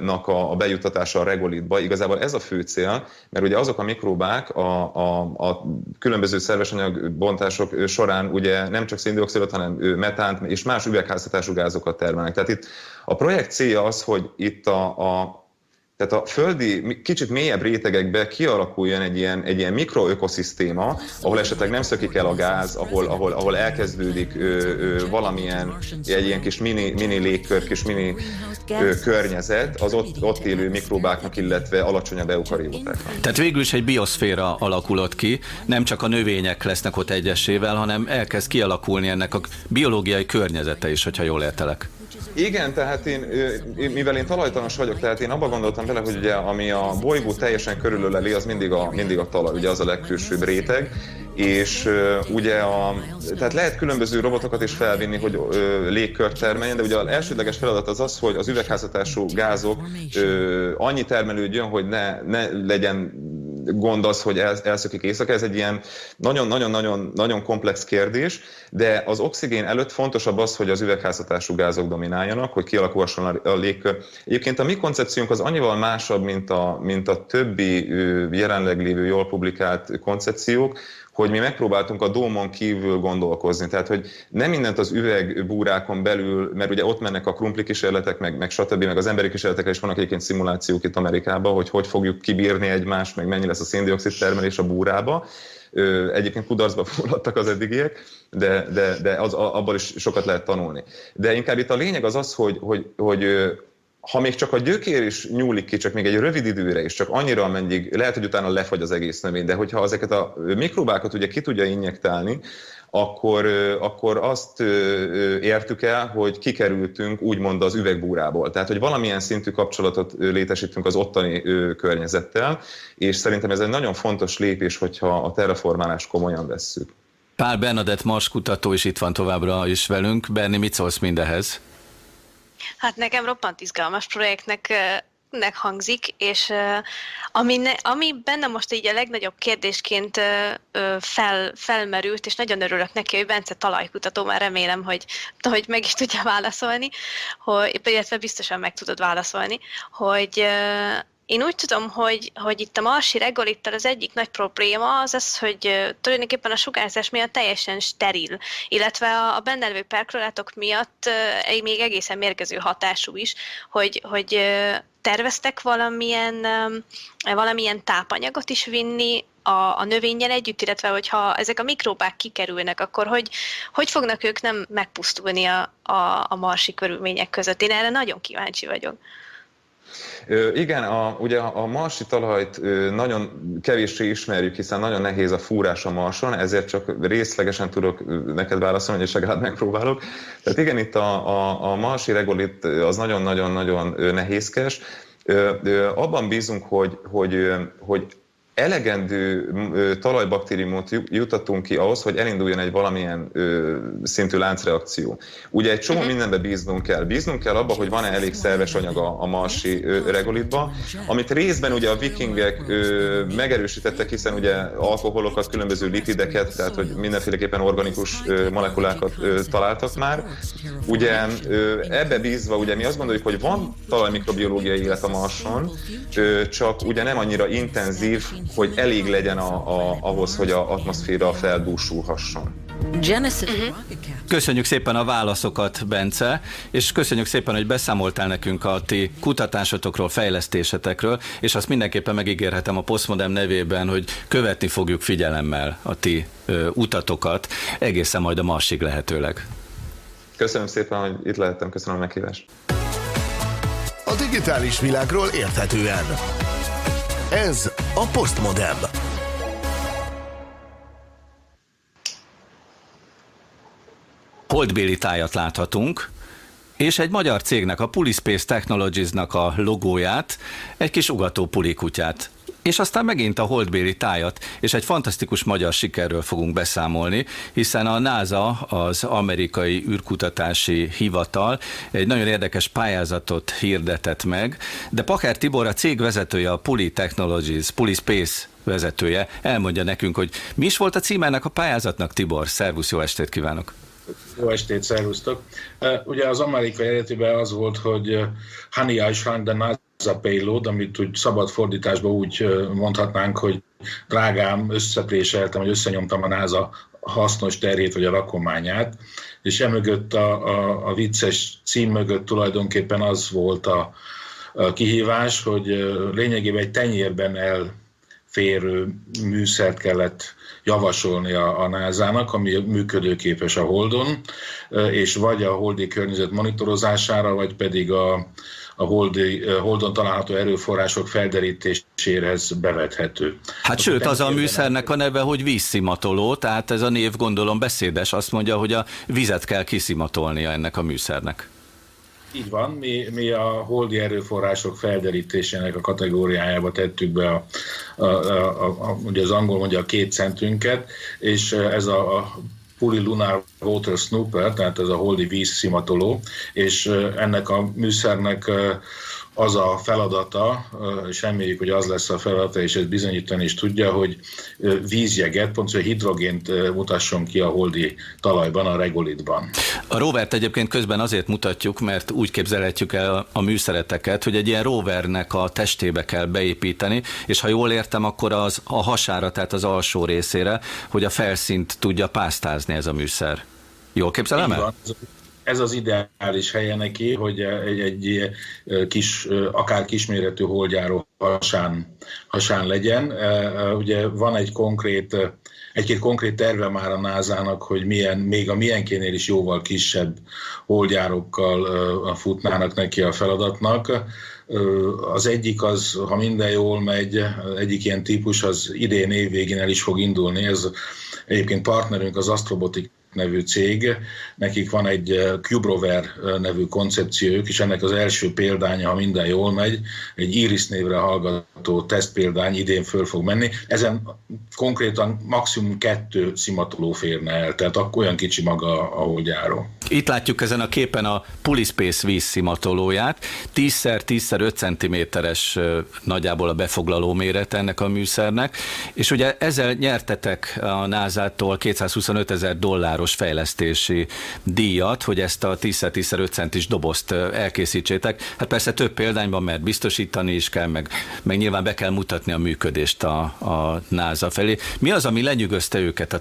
nak a, a bejutatása a regolitba. Igazából ez a fő cél, mert ugye azok a mikróbák a, a, a különböző szervesanyag bontások során ugye nem csak széndiokszidot, hanem metánt és más üvegházhatású gázokat termelnek. Tehát itt a projekt célja az, hogy itt a, a tehát a földi, kicsit mélyebb rétegekbe kialakuljon egy ilyen, egy ilyen mikroökoszisztéma, ahol esetleg nem szökik el a gáz, ahol, ahol, ahol elkezdődik ö, ö, valamilyen, egy ilyen kis mini, mini légkör, kis mini ö, környezet az ott, ott élő mikrobáknak, illetve alacsonyabb eukariótáknak. Tehát végül is egy bioszféra alakulott ki, nem csak a növények lesznek ott egyesével, hanem elkezd kialakulni ennek a biológiai környezete is, hogyha jól értelek. Igen, tehát én, mivel én talajtanos vagyok, tehát én abba gondoltam bele, hogy ugye ami a bolygó teljesen körülöleli, az mindig a, mindig a talaj, ugye az a legkülsőbb réteg, és ugye a, tehát lehet különböző robotokat is felvinni, hogy uh, légkört termeljen, de ugye az elsődleges feladat az az, hogy az üvegházhatású gázok uh, annyi termelődjön, hogy ne, ne legyen gond az, hogy el, elszökik éjszaka. Ez egy ilyen nagyon-nagyon-nagyon komplex kérdés, de az oxigén előtt fontosabb az, hogy az üvegházhatású gázok domináljanak, hogy kialakulhasson a, légkör. Egyébként a mi koncepciónk az annyival másabb, mint a, mint a többi jelenleg lévő jól publikált koncepciók, hogy mi megpróbáltunk a dómon kívül gondolkozni. Tehát, hogy nem mindent az üvegbúrákon belül, mert ugye ott mennek a krumpli kísérletek, meg, meg stb., meg az emberi kísérletekre is vannak egyébként szimulációk itt Amerikában, hogy hogy fogjuk kibírni egymást, meg mennyi lesz a széndiokszid termelés a búrába. Egyébként kudarcba fulladtak az eddigiek, de, de, de az, abból is sokat lehet tanulni. De inkább itt a lényeg az az, hogy, hogy, hogy ha még csak a gyökér is nyúlik ki, csak még egy rövid időre is, csak annyira, amennyi, lehet, hogy utána lefagy az egész növény, de hogyha ezeket a mikrobákat ugye ki tudja injektálni, akkor, akkor azt értük el, hogy kikerültünk úgymond az üvegbúrából. Tehát, hogy valamilyen szintű kapcsolatot létesítünk az ottani környezettel, és szerintem ez egy nagyon fontos lépés, hogyha a terraformálást komolyan vesszük. Pál Bernadett Mars kutató is itt van továbbra is velünk. Berni, mit szólsz mindehez? Hát nekem roppant izgalmas projektnek nek hangzik, és ami, ne, ami benne most így a legnagyobb kérdésként fel, felmerült, és nagyon örülök neki, hogy Bence talajkutató, már remélem, hogy, hogy meg is tudja válaszolni, hogy, illetve biztosan meg tudod válaszolni, hogy én úgy tudom, hogy, hogy itt a marsi regolittal az egyik nagy probléma az az, hogy tulajdonképpen a sugárzás miatt teljesen steril, illetve a, a benne levő perklorátok miatt egy még egészen mérgező hatású is, hogy, hogy terveztek valamilyen, valamilyen tápanyagot is vinni a, a növényel együtt, illetve hogyha ezek a mikróbák kikerülnek, akkor hogy, hogy fognak ők nem megpusztulni a, a, a marsi körülmények között? Én erre nagyon kíváncsi vagyok. Igen, a, ugye a marsi talajt nagyon kevéssé ismerjük, hiszen nagyon nehéz a fúrás a marson, ezért csak részlegesen tudok neked válaszolni, és legalább megpróbálok. Tehát igen, itt a, a, a marsi regolit az nagyon-nagyon-nagyon nehézkes. Abban bízunk, hogy, hogy, hogy elegendő talajbaktériumot jutatunk ki ahhoz, hogy elinduljon egy valamilyen ö, szintű láncreakció. Ugye egy csomó uh-huh. mindenbe bíznunk kell. Bíznunk kell abba, hogy van-e elég szerves anyag a, a marsi ö, regolitba, amit részben ugye a vikingek ö, megerősítettek, hiszen ugye alkoholokat, különböző lipideket, tehát hogy mindenféleképpen organikus ö, molekulákat ö, találtak már. Ugye ö, ebbe bízva, ugye mi azt gondoljuk, hogy van talajmikrobiológiai élet a Marson, ö, csak ugye nem annyira intenzív, hogy elég legyen a, a, ahhoz, hogy a atmoszféra feldúsulhasson. Köszönjük szépen a válaszokat, Bence, és köszönjük szépen, hogy beszámoltál nekünk a ti kutatásotokról, fejlesztésetekről, és azt mindenképpen megígérhetem a Postmodern nevében, hogy követni fogjuk figyelemmel a ti ö, utatokat, egészen majd a Marsig lehetőleg. Köszönöm szépen, hogy itt lehettem, köszönöm a meghívást. A digitális világról érthetően. Ez a Postmodem. Holdbéli tájat láthatunk, és egy magyar cégnek, a Pulispace Technologies-nak a logóját, egy kis ugató pulikutyát és aztán megint a holdbéli tájat, és egy fantasztikus magyar sikerről fogunk beszámolni, hiszen a NASA, az amerikai űrkutatási hivatal egy nagyon érdekes pályázatot hirdetett meg, de Pacher Tibor, a cég vezetője, a Puli Technologies, Puli Space vezetője, elmondja nekünk, hogy mi is volt a címe ennek a pályázatnak, Tibor. Szervusz, jó estét kívánok! Jó estét, szervusztok! Ugye az amerikai eredetiben az volt, hogy Honey, I Shrunk the NASA payload, amit úgy szabad fordításban úgy mondhatnánk, hogy drágám, összepréseltem, hogy összenyomtam a NASA hasznos terét, vagy a rakományát, és emögött a, a, a vicces cím mögött tulajdonképpen az volt a, a kihívás, hogy lényegében egy tenyérben elférő műszert kellett javasolni a, a NASA-nak, ami működőképes a Holdon, és vagy a holdi környezet monitorozására, vagy pedig a, a holdi, Holdon található erőforrások felderítéséhez bevethető. Hát a sőt, az a műszernek a neve, hogy vízszimatoló, tehát ez a név gondolom beszédes, azt mondja, hogy a vizet kell kiszimatolnia ennek a műszernek. Így van, mi, mi a holdi erőforrások felderítésének a kategóriájába tettük be a, a, a, a, ugye az angol mondja a két centünket, és ez a, a Lunar Water Snooper, tehát ez a holdi víz szimatoló, és ennek a műszernek az a feladata, és reméljük, hogy az lesz a feladata, és ez bizonyítani is tudja, hogy vízjeget, pontosan hidrogént mutasson ki a holdi talajban, a regolitban. A rovert egyébként közben azért mutatjuk, mert úgy képzelhetjük el a műszereteket, hogy egy ilyen rovernek a testébe kell beépíteni, és ha jól értem, akkor az a hasára, tehát az alsó részére, hogy a felszínt tudja pásztázni ez a műszer. Jól képzelem el? Ez az ideális helye neki, hogy egy, egy kis, akár kisméretű holdjáró hasán, hasán legyen. Ugye van egy konkrét, egy-két konkrét terve már a názának, hogy milyen, még a milyenkénél is jóval kisebb holdjárókkal futnának neki a feladatnak. Az egyik az, ha minden jól megy, egyik ilyen típus az idén évvégén el is fog indulni. Ez egyébként partnerünk az Astrobotik nevű cég, nekik van egy CubeRover nevű koncepciójuk, és ennek az első példánya, ha minden jól megy, egy Iris névre hallgató tesztpéldány idén föl fog menni. Ezen konkrétan maximum kettő szimatoló férne el, tehát akkor olyan kicsi maga a holdjáró. Itt látjuk ezen a képen a Pulispace vízszimatolóját. 10x10x5 cm-es nagyjából a befoglaló méret ennek a műszernek, és ugye ezzel nyertetek a NASA-tól 225 ezer dolláros fejlesztési díjat, hogy ezt a 10x10x5 centis dobozt elkészítsétek. Hát persze több példányban, mert biztosítani is kell, meg, meg nyilván be kell mutatni a működést a, a NASA felé. Mi az, ami lenyűgözte őket a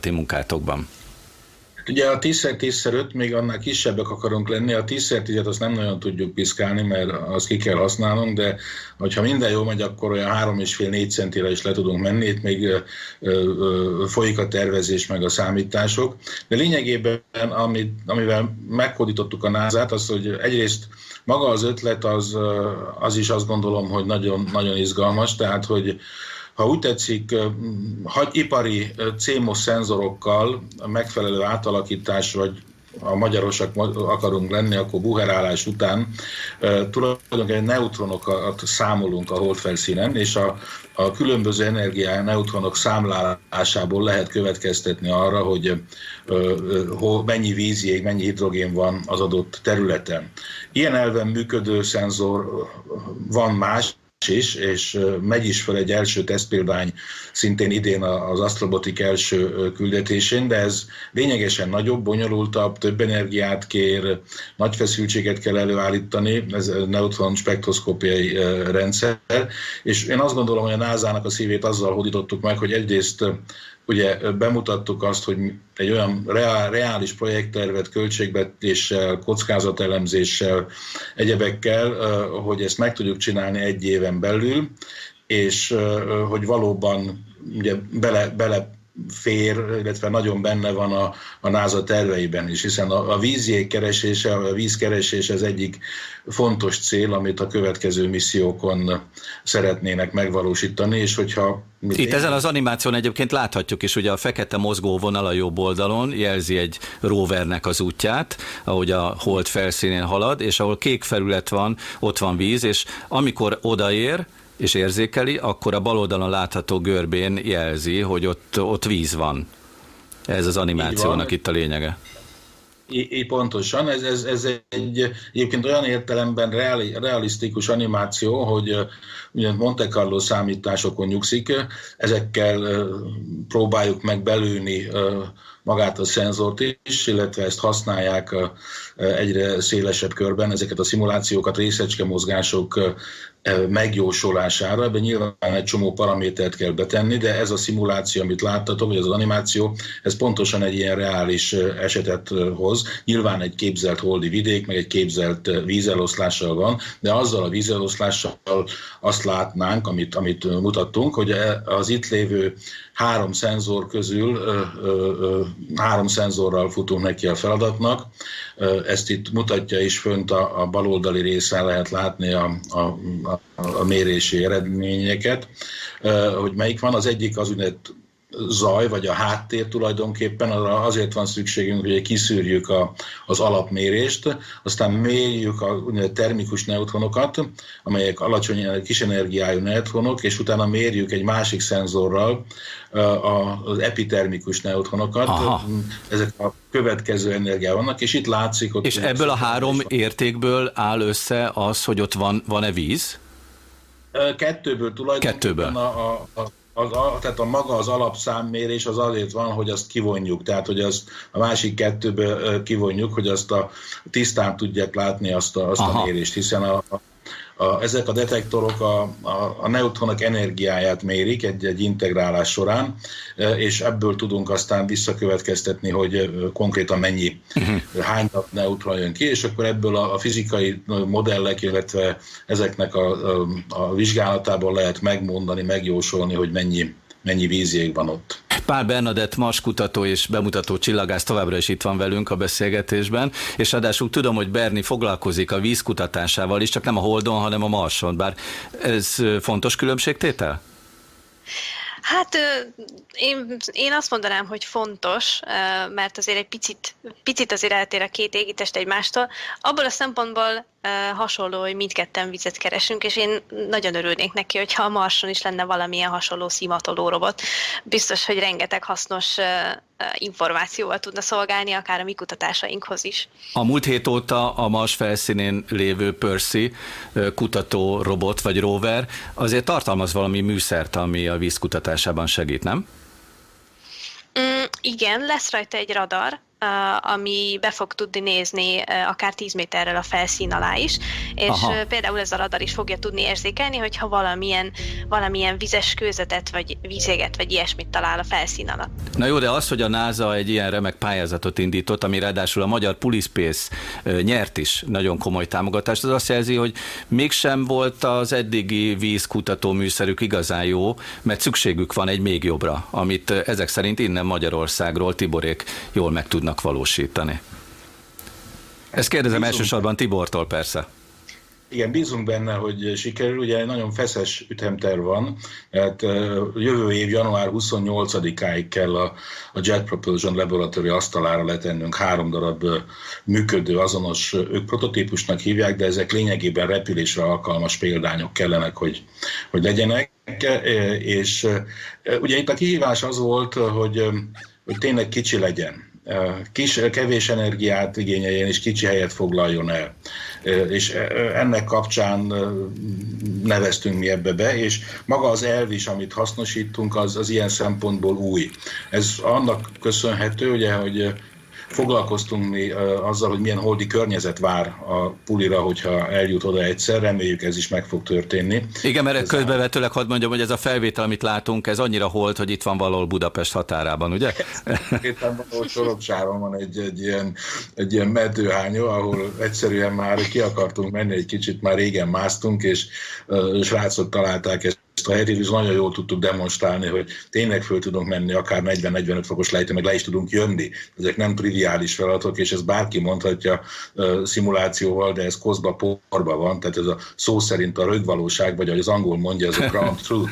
ti munkátokban? Ugye a 10x10x5 még annál kisebbek akarunk lenni, a 10x10-et azt nem nagyon tudjuk piszkálni, mert azt ki kell használnunk, de hogyha minden jó megy, akkor olyan 3,5-4 centire is le tudunk menni, itt még ö, ö, folyik a tervezés meg a számítások. De lényegében, amit, amivel megkódítottuk a NASA-t, az, hogy egyrészt maga az ötlet az, az is azt gondolom, hogy nagyon, nagyon izgalmas, tehát hogy ha úgy tetszik, ipari CMOS szenzorokkal megfelelő átalakítás vagy a magyarosak akarunk lenni, akkor buherálás után tulajdonképpen neutronokat számolunk a holdfelszínen, és a, a különböző energiá neutronok számlálásából lehet következtetni arra, hogy mennyi vízjég, mennyi hidrogén van az adott területen. Ilyen elven működő szenzor van más, is, és megy is fel egy első tesztpéldány szintén idén az Astrobotik első küldetésén, de ez lényegesen nagyobb, bonyolultabb, több energiát kér, nagy feszültséget kell előállítani, ez neutron spektroszkópiai rendszer, és én azt gondolom, hogy a NASA-nak a szívét azzal hódítottuk meg, hogy egyrészt ugye bemutattuk azt, hogy egy olyan reál, reális projekttervet költségvetéssel, kockázatelemzéssel, egyebekkel, hogy ezt meg tudjuk csinálni egy éven belül, és hogy valóban ugye bele, bele fér, illetve nagyon benne van a, a NASA terveiben is, hiszen a, a vízjég keresése, a vízkeresés az egyik fontos cél, amit a következő missziókon szeretnének megvalósítani, és hogyha... Itt én... ezen az animáción egyébként láthatjuk is, ugye a fekete mozgó vonal a jobb oldalon jelzi egy rovernek az útját, ahogy a hold felszínén halad, és ahol kék felület van, ott van víz, és amikor odaér, és érzékeli, akkor a bal oldalon látható görbén jelzi, hogy ott, ott víz van. Ez az animációnak itt a lényege. I, pontosan, ez, ez, ez egy egyébként olyan értelemben reali, realisztikus animáció, hogy ugye Monte Carlo számításokon nyugszik, ezekkel próbáljuk meg belőni magát a szenzort is, illetve ezt használják egyre szélesebb körben, ezeket a szimulációkat, részecske mozgások megjósolására, ebben nyilván egy csomó paramétert kell betenni, de ez a szimuláció, amit láttatok, vagy az animáció, ez pontosan egy ilyen reális esetet hoz. Nyilván egy képzelt holdi vidék, meg egy képzelt vízeloszlással van, de azzal a vízeloszlással azt látnánk, amit, amit mutattunk, hogy az itt lévő három szenzor közül három szenzorral futunk neki a feladatnak. Ezt itt mutatja is fönt a, a baloldali részen lehet látni a, a, a mérési eredményeket, hogy melyik van. Az egyik az úgynevezett zaj, vagy a háttér tulajdonképpen, arra azért van szükségünk, hogy kiszűrjük a, az alapmérést, aztán mérjük a termikus neutronokat, amelyek alacsony kis energiájú neutronok, és utána mérjük egy másik szenzorral az epitermikus neutronokat. Aha. Ezek a következő energia vannak, és itt látszik... Ott és ebből a három értékből áll össze az, hogy ott van, van-e víz? Kettőből tulajdonképpen Kettőből. A, a, a az, a, tehát a maga az alapszámmérés az azért van, hogy azt kivonjuk, tehát hogy azt a másik kettőből kivonjuk, hogy azt a tisztán tudják látni azt a, azt a mérést, hiszen a, a a, ezek a detektorok a, a, a neutronok energiáját mérik egy, egy integrálás során, e, és ebből tudunk aztán visszakövetkeztetni, hogy e, konkrétan mennyi, uh-huh. hány neutron jön ki, és akkor ebből a, a fizikai modellek, illetve ezeknek a, a, a vizsgálatából lehet megmondani, megjósolni, hogy mennyi, mennyi vízjég van ott. Pál Bernadett Mars kutató és bemutató csillagász továbbra is itt van velünk a beszélgetésben, és ráadásul tudom, hogy Berni foglalkozik a vízkutatásával is, csak nem a Holdon, hanem a Marson, bár ez fontos különbségtétel? Hát én, én azt mondanám, hogy fontos, mert azért egy picit, picit azért eltér a két égitest egymástól. Abból a szempontból hasonló, hogy mindketten vizet keresünk, és én nagyon örülnék neki, hogyha a Marson is lenne valamilyen hasonló szimatoló robot. Biztos, hogy rengeteg hasznos információval tudna szolgálni, akár a mi kutatásainkhoz is. A múlt hét óta a Mars felszínén lévő Percy kutató robot vagy rover azért tartalmaz valami műszert, ami a víz kutatásában segít, nem? Mm, igen, lesz rajta egy radar, ami be fog tudni nézni akár 10 méterrel a felszín alá is, és Aha. például ez a radar is fogja tudni érzékelni, hogyha valamilyen, valamilyen vizes kőzetet, vagy vízéget, vagy ilyesmit talál a felszín alatt. Na jó, de az, hogy a NASA egy ilyen remek pályázatot indított, ami ráadásul a magyar Pulispace nyert is nagyon komoly támogatást, az azt jelzi, hogy mégsem volt az eddigi vízkutató műszerük igazán jó, mert szükségük van egy még jobbra, amit ezek szerint innen Magyarországról Tiborék jól meg tudnak tudnak valósítani? Ezt kérdezem bízunk elsősorban Tibortól persze. Igen, bízunk benne, hogy sikerül. Ugye nagyon feszes ütemterv van, mert jövő év január 28-áig kell a, a Jet Propulsion Laboratory asztalára letennünk három darab működő, azonos, ők prototípusnak hívják, de ezek lényegében repülésre alkalmas példányok kellenek, hogy, hogy legyenek. És ugye itt a kihívás az volt, hogy, hogy tényleg kicsi legyen kis, kevés energiát igényeljen és kicsi helyet foglaljon el. És ennek kapcsán neveztünk mi ebbe be, és maga az elv is, amit hasznosítunk, az, az ilyen szempontból új. Ez annak köszönhető, ugye, hogy foglalkoztunk mi azzal, hogy milyen holdi környezet vár a pulira, hogyha eljut oda egyszer, reméljük ez is meg fog történni. Igen, mert ez közbevetőleg hadd mondjam, hogy ez a felvétel, amit látunk, ez annyira hold, hogy itt van valahol Budapest határában, ugye? Éppen valahol Soroksáron van egy, egy, ilyen, egy ilyen meddőhányó, ahol egyszerűen már ki akartunk menni, egy kicsit már régen másztunk, és uh, srácok találták ezt ezt a is nagyon jól tudtuk demonstrálni, hogy tényleg föl tudunk menni akár 40-45 fokos lejtő, meg le is tudunk jönni. Ezek nem triviális feladatok, és ez bárki mondhatja uh, szimulációval, de ez kozba porba van, tehát ez a szó szerint a rögvalóság, vagy ahogy az angol mondja, ez a ground truth.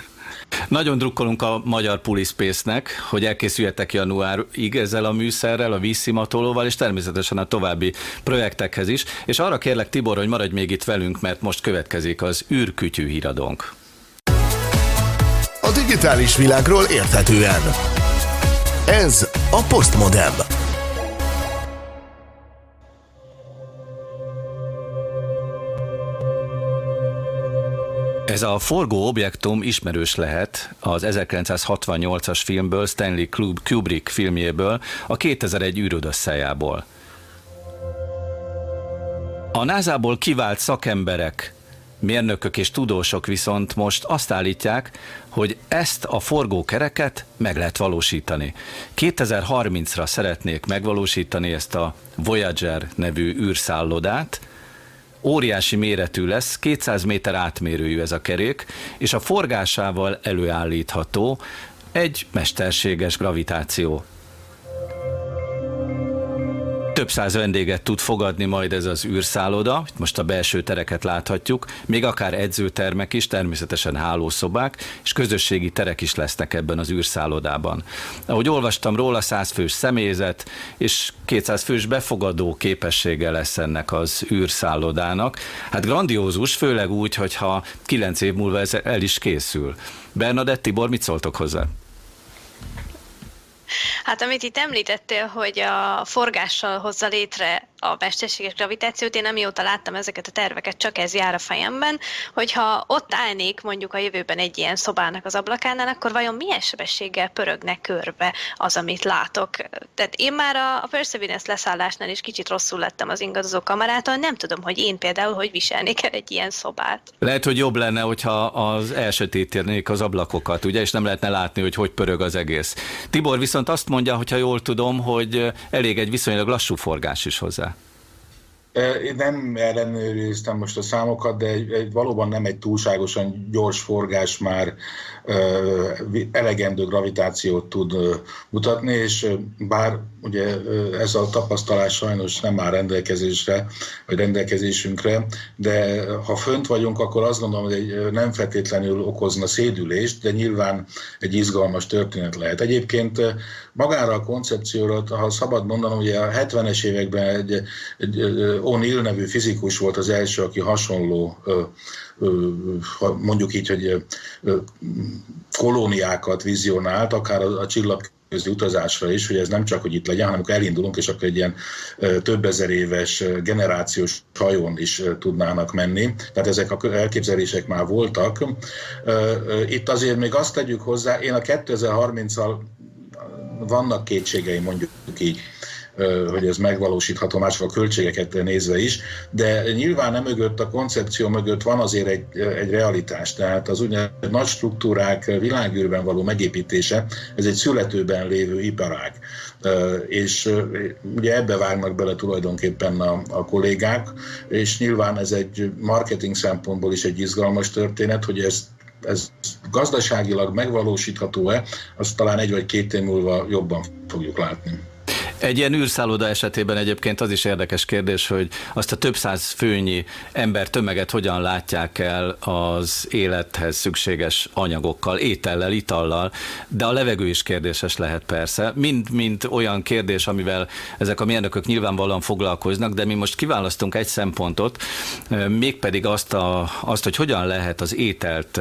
Nagyon drukkolunk a magyar Pulispace-nek, hogy elkészüljetek januárig ezzel a műszerrel, a vízszimatolóval, és természetesen a további projektekhez is. És arra kérlek Tibor, hogy maradj még itt velünk, mert most következik az űrkütyű híradónk a digitális világról érthetően. Ez a Postmodem. Ez a forgó objektum ismerős lehet az 1968-as filmből, Stanley Kubrick filmjéből, a 2001 űrödösszejából. A NASA-ból kivált szakemberek Mérnökök és tudósok viszont most azt állítják, hogy ezt a forgókereket meg lehet valósítani. 2030-ra szeretnék megvalósítani ezt a Voyager nevű űrszállodát, óriási méretű lesz, 200 méter átmérőjű ez a kerék, és a forgásával előállítható egy mesterséges gravitáció több száz vendéget tud fogadni majd ez az űrszálloda, most a belső tereket láthatjuk, még akár edzőtermek is, természetesen hálószobák, és közösségi terek is lesznek ebben az űrszállodában. Ahogy olvastam róla, 100 fős személyzet, és 200 fős befogadó képessége lesz ennek az űrszállodának. Hát grandiózus, főleg úgy, hogyha 9 év múlva ez el is készül. Bernadett Tibor, mit szóltok hozzá? Hát amit itt említettél, hogy a forgással hozza létre a mesterséges gravitációt, én amióta láttam ezeket a terveket, csak ez jár a fejemben, hogyha ott állnék mondjuk a jövőben egy ilyen szobának az ablakánál, akkor vajon milyen sebességgel pörögne körbe az, amit látok. Tehát én már a Perseverance leszállásnál is kicsit rosszul lettem az ingadozó kamerától, nem tudom, hogy én például hogy viselnék el egy ilyen szobát. Lehet, hogy jobb lenne, hogyha az elsötétérnék az ablakokat, ugye, és nem lehetne látni, hogy hogy pörög az egész. Tibor viszont azt mondja, hogyha jól tudom, hogy elég egy viszonylag lassú forgás is hozzá. Én nem ellenőriztem most a számokat, de valóban nem egy túlságosan gyors forgás már elegendő gravitációt tud mutatni, és bár ugye ez a tapasztalás sajnos nem áll rendelkezésre, vagy rendelkezésünkre, de ha fönt vagyunk, akkor azt gondolom, hogy nem feltétlenül okozna szédülést, de nyilván egy izgalmas történet lehet. Egyébként magára a koncepcióra, ha szabad mondanom, ugye a 70-es években egy, egy O'Neill nevű fizikus volt az első, aki hasonló mondjuk így, hogy kolóniákat vizionált, akár a, a csillagközi utazásra is, hogy ez nem csak, hogy itt legyen, hanem akkor elindulunk, és akkor egy ilyen több ezer éves generációs hajón is tudnának menni. Tehát ezek a elképzelések már voltak. Itt azért még azt tegyük hozzá, én a 2030-al vannak kétségeim, mondjuk így hogy ez megvalósítható, mások a költségeket nézve is, de nyilván nem mögött, a koncepció mögött van azért egy, egy realitás, tehát az úgynevezett nagy struktúrák világűrben való megépítése, ez egy születőben lévő iparág. És ugye ebbe vágnak bele tulajdonképpen a, a kollégák, és nyilván ez egy marketing szempontból is egy izgalmas történet, hogy ez ez gazdaságilag megvalósítható-e, azt talán egy vagy két év múlva jobban fogjuk látni. Egy ilyen űrszálloda esetében egyébként az is érdekes kérdés, hogy azt a több száz főnyi ember tömeget hogyan látják el az élethez szükséges anyagokkal, étellel, itallal, de a levegő is kérdéses lehet persze. Mind, mind olyan kérdés, amivel ezek a mérnökök nyilvánvalóan foglalkoznak, de mi most kiválasztunk egy szempontot, mégpedig azt, a, azt hogy hogyan lehet az ételt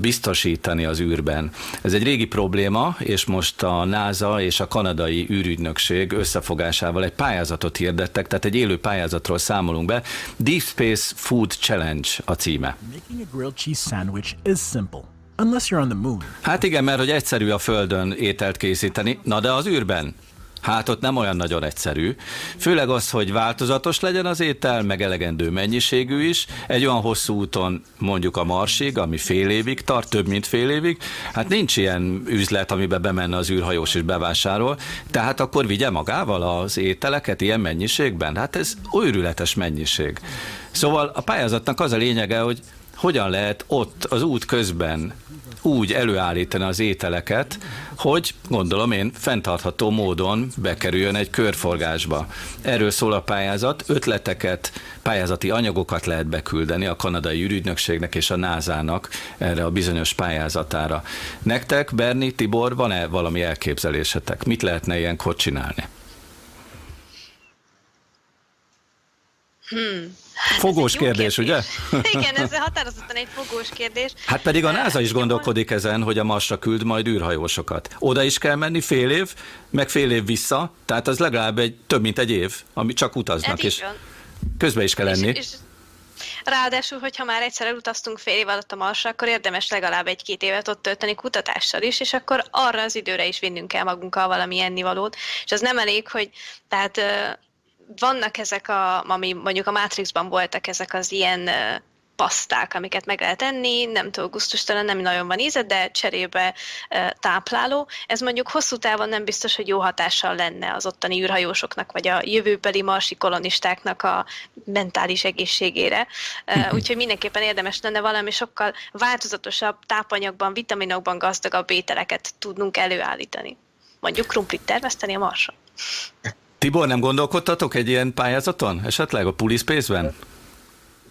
biztosítani az űrben. Ez egy régi probléma, és most a NASA és a kanadai űrügynökség összefogásával egy pályázatot hirdettek, tehát egy élő pályázatról számolunk be. Deep Space Food Challenge a címe. Making a grilled cheese sandwich is simple. Unless you're on the moon. Hát igen, mert hogy egyszerű a Földön ételt készíteni, na de az űrben Hát ott nem olyan nagyon egyszerű. Főleg az, hogy változatos legyen az étel, meg elegendő mennyiségű is. Egy olyan hosszú úton mondjuk a Marsig, ami fél évig tart, több mint fél évig, hát nincs ilyen üzlet, amiben bemenne az űrhajós és bevásárol, tehát akkor vigye magával az ételeket ilyen mennyiségben? Hát ez őrületes mennyiség. Szóval a pályázatnak az a lényege, hogy hogyan lehet ott az út közben úgy előállítani az ételeket, hogy gondolom én fenntartható módon bekerüljön egy körforgásba. Erről szól a pályázat, ötleteket, pályázati anyagokat lehet beküldeni a kanadai űrügynökségnek és a NASA-nak erre a bizonyos pályázatára. Nektek, Berni, Tibor, van-e valami elképzelésetek? Mit lehetne ilyenkor csinálni? Hmm. Hát fogós kérdés, kérdés, ugye? Igen, ez határozottan egy fogós kérdés. Hát pedig a NASA is gondolkodik ezen, hogy a Marsra küld majd űrhajósokat. Oda is kell menni fél év, meg fél év vissza, tehát az legalább egy több mint egy év, ami csak utaznak, ez és közben is kell lenni. És, és Ráadásul, hogyha már egyszer elutaztunk fél év alatt a Marsra, akkor érdemes legalább egy-két évet ott tölteni kutatással is, és akkor arra az időre is vinnünk kell magunkkal valami ennivalót. És az nem elég, hogy tehát vannak ezek a, ami mondjuk a Matrixban voltak ezek az ilyen paszták, amiket meg lehet enni, nem túl gusztustalan, nem nagyon van íze, de cserébe tápláló. Ez mondjuk hosszú távon nem biztos, hogy jó hatással lenne az ottani űrhajósoknak, vagy a jövőbeli marsi kolonistáknak a mentális egészségére. E, úgyhogy mindenképpen érdemes lenne valami sokkal változatosabb tápanyagban, vitaminokban gazdagabb ételeket tudnunk előállítani. Mondjuk krumplit termeszteni a marson. Tibor, nem gondolkodtatok egy ilyen pályázaton? Esetleg a Pulispace-ben?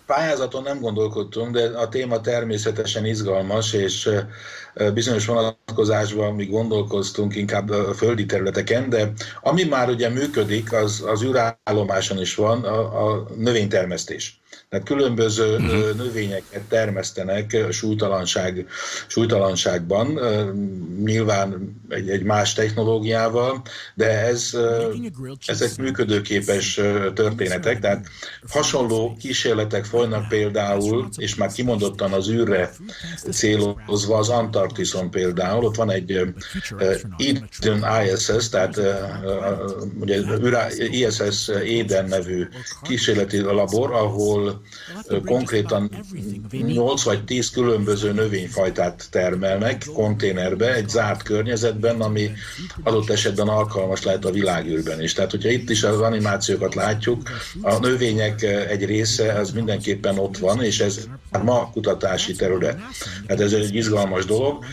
Pályázaton nem gondolkodtunk, de a téma természetesen izgalmas, és bizonyos vonatkozásban mi gondolkoztunk inkább a földi területeken, de ami már ugye működik, az, az űrállomáson is van, a, a növénytermesztés. Tehát különböző uh-huh. növényeket termesztenek súlytalanság, súlytalanságban, nyilván egy, egy más technológiával, de ez, ezek működőképes történetek, tehát hasonló kísérletek folynak például, és már kimondottan az űrre célozva az Antarktiszon például, ott van egy Eden ISS, tehát ugye ISS Eden nevű kísérleti labor, ahol ahol konkrétan 8 vagy 10 különböző növényfajtát termelnek konténerbe, egy zárt környezetben, ami adott esetben alkalmas lehet a világűrben is. Tehát, hogyha itt is az animációkat látjuk, a növények egy része az mindenképpen ott van, és ez ma kutatási terület. Hát ez egy izgalmas dolog,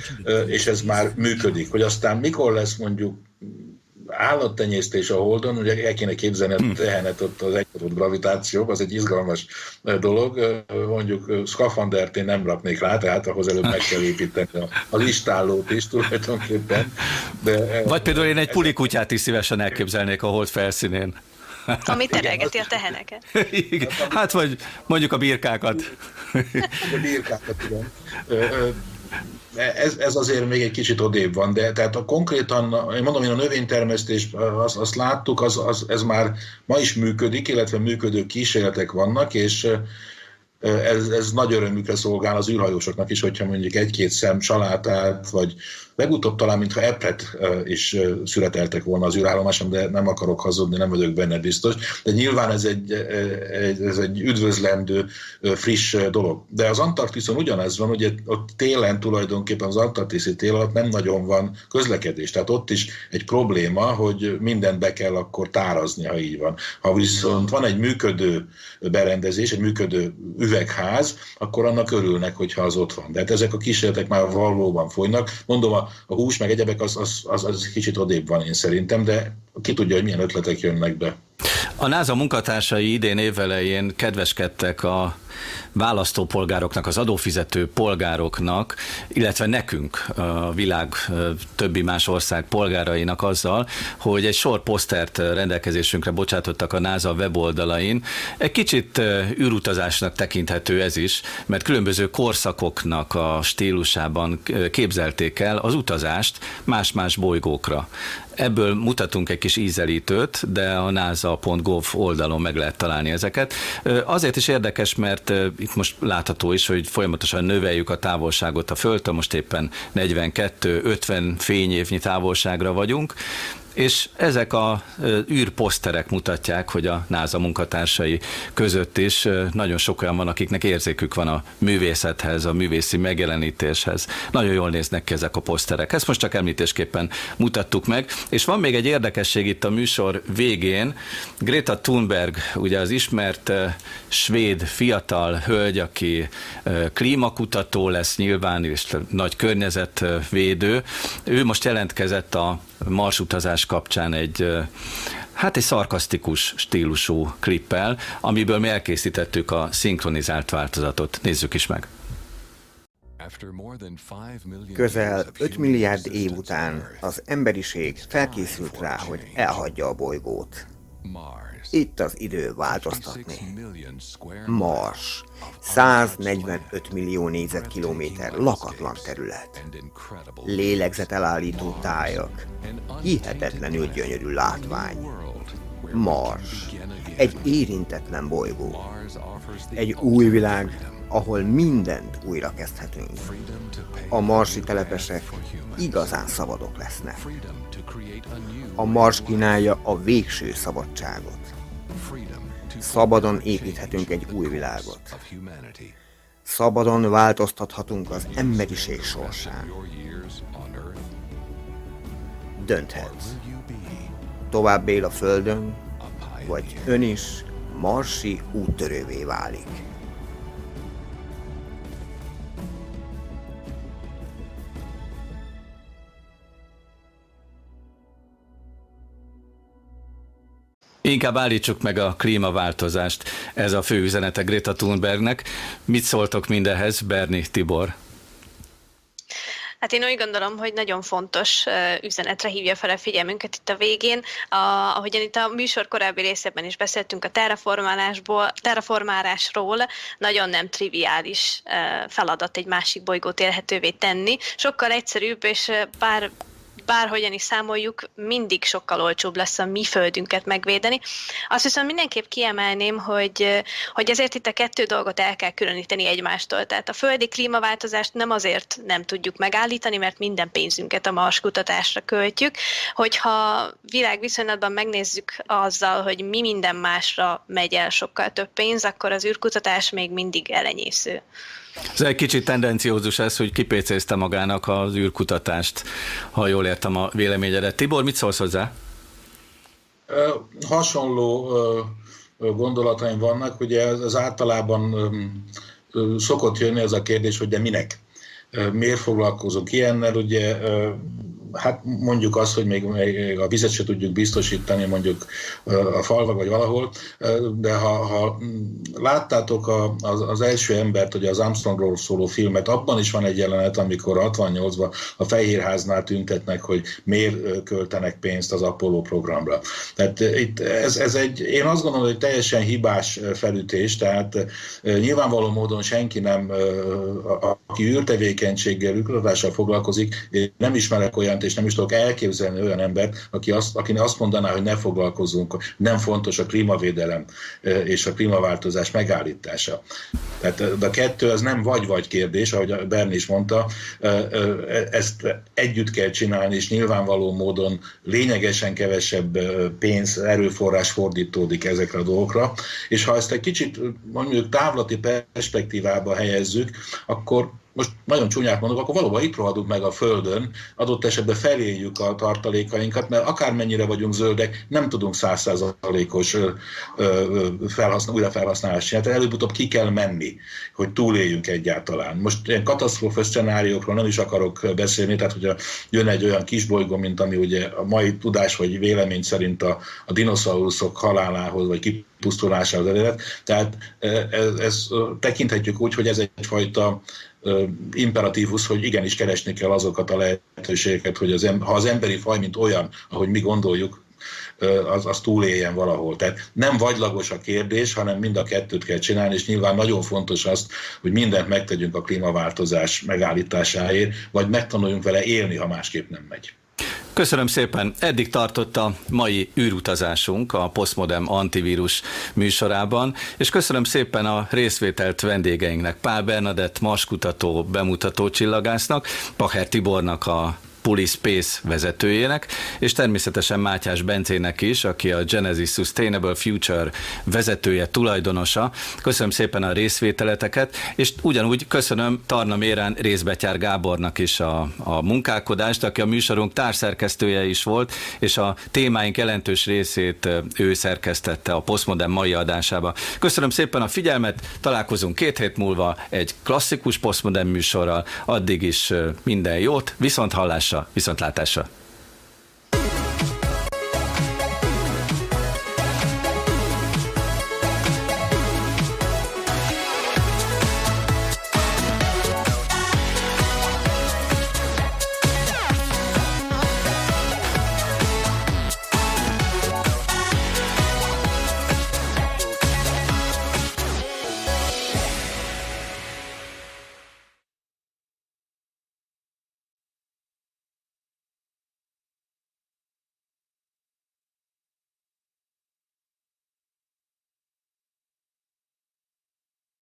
és ez már működik. Hogy aztán mikor lesz mondjuk állattenyésztés a Holdon, ugye el kéne képzelni a hmm. tehenet ott az egyadott gravitáció, az egy izgalmas dolog. Mondjuk szkafandert én nem raknék rá, tehát ahhoz előbb meg kell építeni az istállót is tulajdonképpen. De, Vagy például én egy pulikutyát is szívesen elképzelnék a Hold felszínén. Ami terelgeti a teheneket. Igen. Hát vagy mondjuk a birkákat. A birkákat, igen ez, ez azért még egy kicsit odébb van, de tehát a konkrétan, én mondom, én a növénytermesztés, azt, azt láttuk, az, az, ez már ma is működik, illetve működő kísérletek vannak, és ez, ez nagy örömükre szolgál az űrhajósoknak is, hogyha mondjuk egy-két szem salátát, vagy Legutóbb talán, mintha epret is születeltek volna az űrállomáson, de nem akarok hazudni, nem vagyok benne biztos. De nyilván ez egy, ez egy üdvözlendő, friss dolog. De az Antarktiszon ugyanez van, ugye ott télen tulajdonképpen az antarktiszi tél alatt nem nagyon van közlekedés. Tehát ott is egy probléma, hogy mindent be kell akkor tárazni, ha így van. Ha viszont van egy működő berendezés, egy működő üvegház, akkor annak örülnek, hogyha az ott van. De hát ezek a kísérletek már valóban folynak. Mondom, a a hús meg egyebek az, az, az, az kicsit odébb van én szerintem, de ki tudja, hogy milyen ötletek jönnek be. A NASA munkatársai idén évelején kedveskedtek a választópolgároknak, az adófizető polgároknak, illetve nekünk, a világ többi más ország polgárainak azzal, hogy egy sor posztert rendelkezésünkre bocsátottak a NASA weboldalain. Egy kicsit űrutazásnak tekinthető ez is, mert különböző korszakoknak a stílusában képzelték el az utazást más-más bolygókra. Ebből mutatunk egy kis ízelítőt, de a nasa.gov oldalon meg lehet találni ezeket. Azért is érdekes, mert itt most látható is, hogy folyamatosan növeljük a távolságot a Földtől, most éppen 42-50 fényévnyi távolságra vagyunk, és ezek a űrposzterek mutatják, hogy a NASA munkatársai között is nagyon sok olyan van, akiknek érzékük van a művészethez, a művészi megjelenítéshez. Nagyon jól néznek ki ezek a poszterek. Ezt most csak említésképpen mutattuk meg. És van még egy érdekesség itt a műsor végén. Greta Thunberg, ugye az ismert svéd fiatal hölgy, aki klímakutató lesz nyilván, és nagy környezetvédő. Ő most jelentkezett a marsutazás kapcsán egy hát egy szarkasztikus stílusú klippel, amiből mi elkészítettük a szinkronizált változatot. Nézzük is meg. Közel 5 milliárd év után az emberiség felkészült rá, hogy elhagyja a bolygót. Itt az idő változtatni. Mars. 145 millió négyzetkilométer lakatlan terület. Lélegzetelállító tájak. Hihetetlenül gyönyörű látvány. Mars. Egy érintetlen bolygó. Egy új világ, ahol mindent újra kezdhetünk. A marsi telepesek igazán szabadok lesznek. A mars kínálja a végső szabadságot. Szabadon építhetünk egy új világot. Szabadon változtathatunk az emberiség sorsán. Dönthetsz. Tovább él a Földön, vagy ön is marsi úttörővé válik. Inkább állítsuk meg a klímaváltozást. Ez a fő üzenete Greta Thunbergnek. Mit szóltok mindehez, Berni Tibor? Hát én úgy gondolom, hogy nagyon fontos üzenetre hívja fel a figyelmünket itt a végén. A, ahogyan itt a műsor korábbi részében is beszéltünk a terraformálásból, terraformálásról, nagyon nem triviális feladat egy másik bolygót élhetővé tenni. Sokkal egyszerűbb, és bár bárhogyan is számoljuk, mindig sokkal olcsóbb lesz a mi földünket megvédeni. Azt viszont mindenképp kiemelném, hogy, hogy ezért itt a kettő dolgot el kell különíteni egymástól. Tehát a földi klímaváltozást nem azért nem tudjuk megállítani, mert minden pénzünket a Mars kutatásra költjük. Hogyha világviszonylatban megnézzük azzal, hogy mi minden másra megy el sokkal több pénz, akkor az űrkutatás még mindig elenyésző. Ez egy kicsit tendenciózus ez, hogy kipécézte magának az űrkutatást, ha jól értem a véleményedet. Tibor, mit szólsz hozzá? Hasonló gondolataim vannak, ugye ez általában szokott jönni ez a kérdés, hogy de minek? Miért foglalkozunk ilyennel? Ugye hát mondjuk azt, hogy még, még a vizet se tudjuk biztosítani mondjuk a falva vagy valahol, de ha, ha láttátok a, az, az első embert, hogy az Armstrongról szóló filmet, abban is van egy jelenet, amikor 68-ban a Fehérháznál tüntetnek, hogy miért költenek pénzt az Apollo programra. Tehát itt ez, ez egy, én azt gondolom, hogy teljesen hibás felütés, tehát nyilvánvaló módon senki nem, aki űrtevékenységgel, űrkutatással foglalkozik, nem ismerek olyan mindent, és nem is tudok elképzelni olyan embert, aki azt, aki azt mondaná, hogy ne foglalkozunk, nem fontos a klímavédelem és a klímaváltozás megállítása. Tehát a kettő az nem vagy-vagy kérdés, ahogy Berni is mondta, ezt együtt kell csinálni, és nyilvánvaló módon lényegesen kevesebb pénz, erőforrás fordítódik ezekre a dolgokra, és ha ezt egy kicsit mondjuk távlati perspektívába helyezzük, akkor most nagyon csúnyát mondok, akkor valóban itt rohadunk meg a Földön, adott esetben feléljük a tartalékainkat, mert akármennyire vagyunk zöldek, nem tudunk százszázalékos felhasznál, újrafelhasználást csinálni. Tehát előbb-utóbb ki kell menni, hogy túléljünk egyáltalán. Most ilyen katasztrófa szenáriókról nem is akarok beszélni, tehát hogyha jön egy olyan kisbolygó, mint ami ugye a mai tudás vagy vélemény szerint a, a dinoszauruszok halálához vagy kipusztulásához eredet. Tehát ez, ez tekinthetjük úgy, hogy ez egyfajta imperatívus, hogy igenis keresni kell azokat a lehetőségeket, hogy az, ha az emberi faj, mint olyan, ahogy mi gondoljuk, az, az túléljen valahol. Tehát nem vagylagos a kérdés, hanem mind a kettőt kell csinálni, és nyilván nagyon fontos azt, hogy mindent megtegyünk a klímaváltozás megállításáért, vagy megtanuljunk vele élni, ha másképp nem megy. Köszönöm szépen. Eddig tartott a mai űrutazásunk a Postmodern Antivírus műsorában, és köszönöm szépen a részvételt vendégeinknek, Pál Bernadett, maskutató, bemutató csillagásznak, Pacher Tibornak a Space vezetőjének, és természetesen Mátyás Bencének is, aki a Genesis Sustainable Future vezetője, tulajdonosa. Köszönöm szépen a részvételeteket, és ugyanúgy köszönöm Tarna Mérán Részbetyár Gábornak is a, a munkálkodást, aki a műsorunk társzerkesztője is volt, és a témáink jelentős részét ő szerkesztette a Postmodern mai adásába. Köszönöm szépen a figyelmet, találkozunk két hét múlva egy klasszikus Postmodern műsorral, addig is minden jót, viszont hallás viszontlátásra!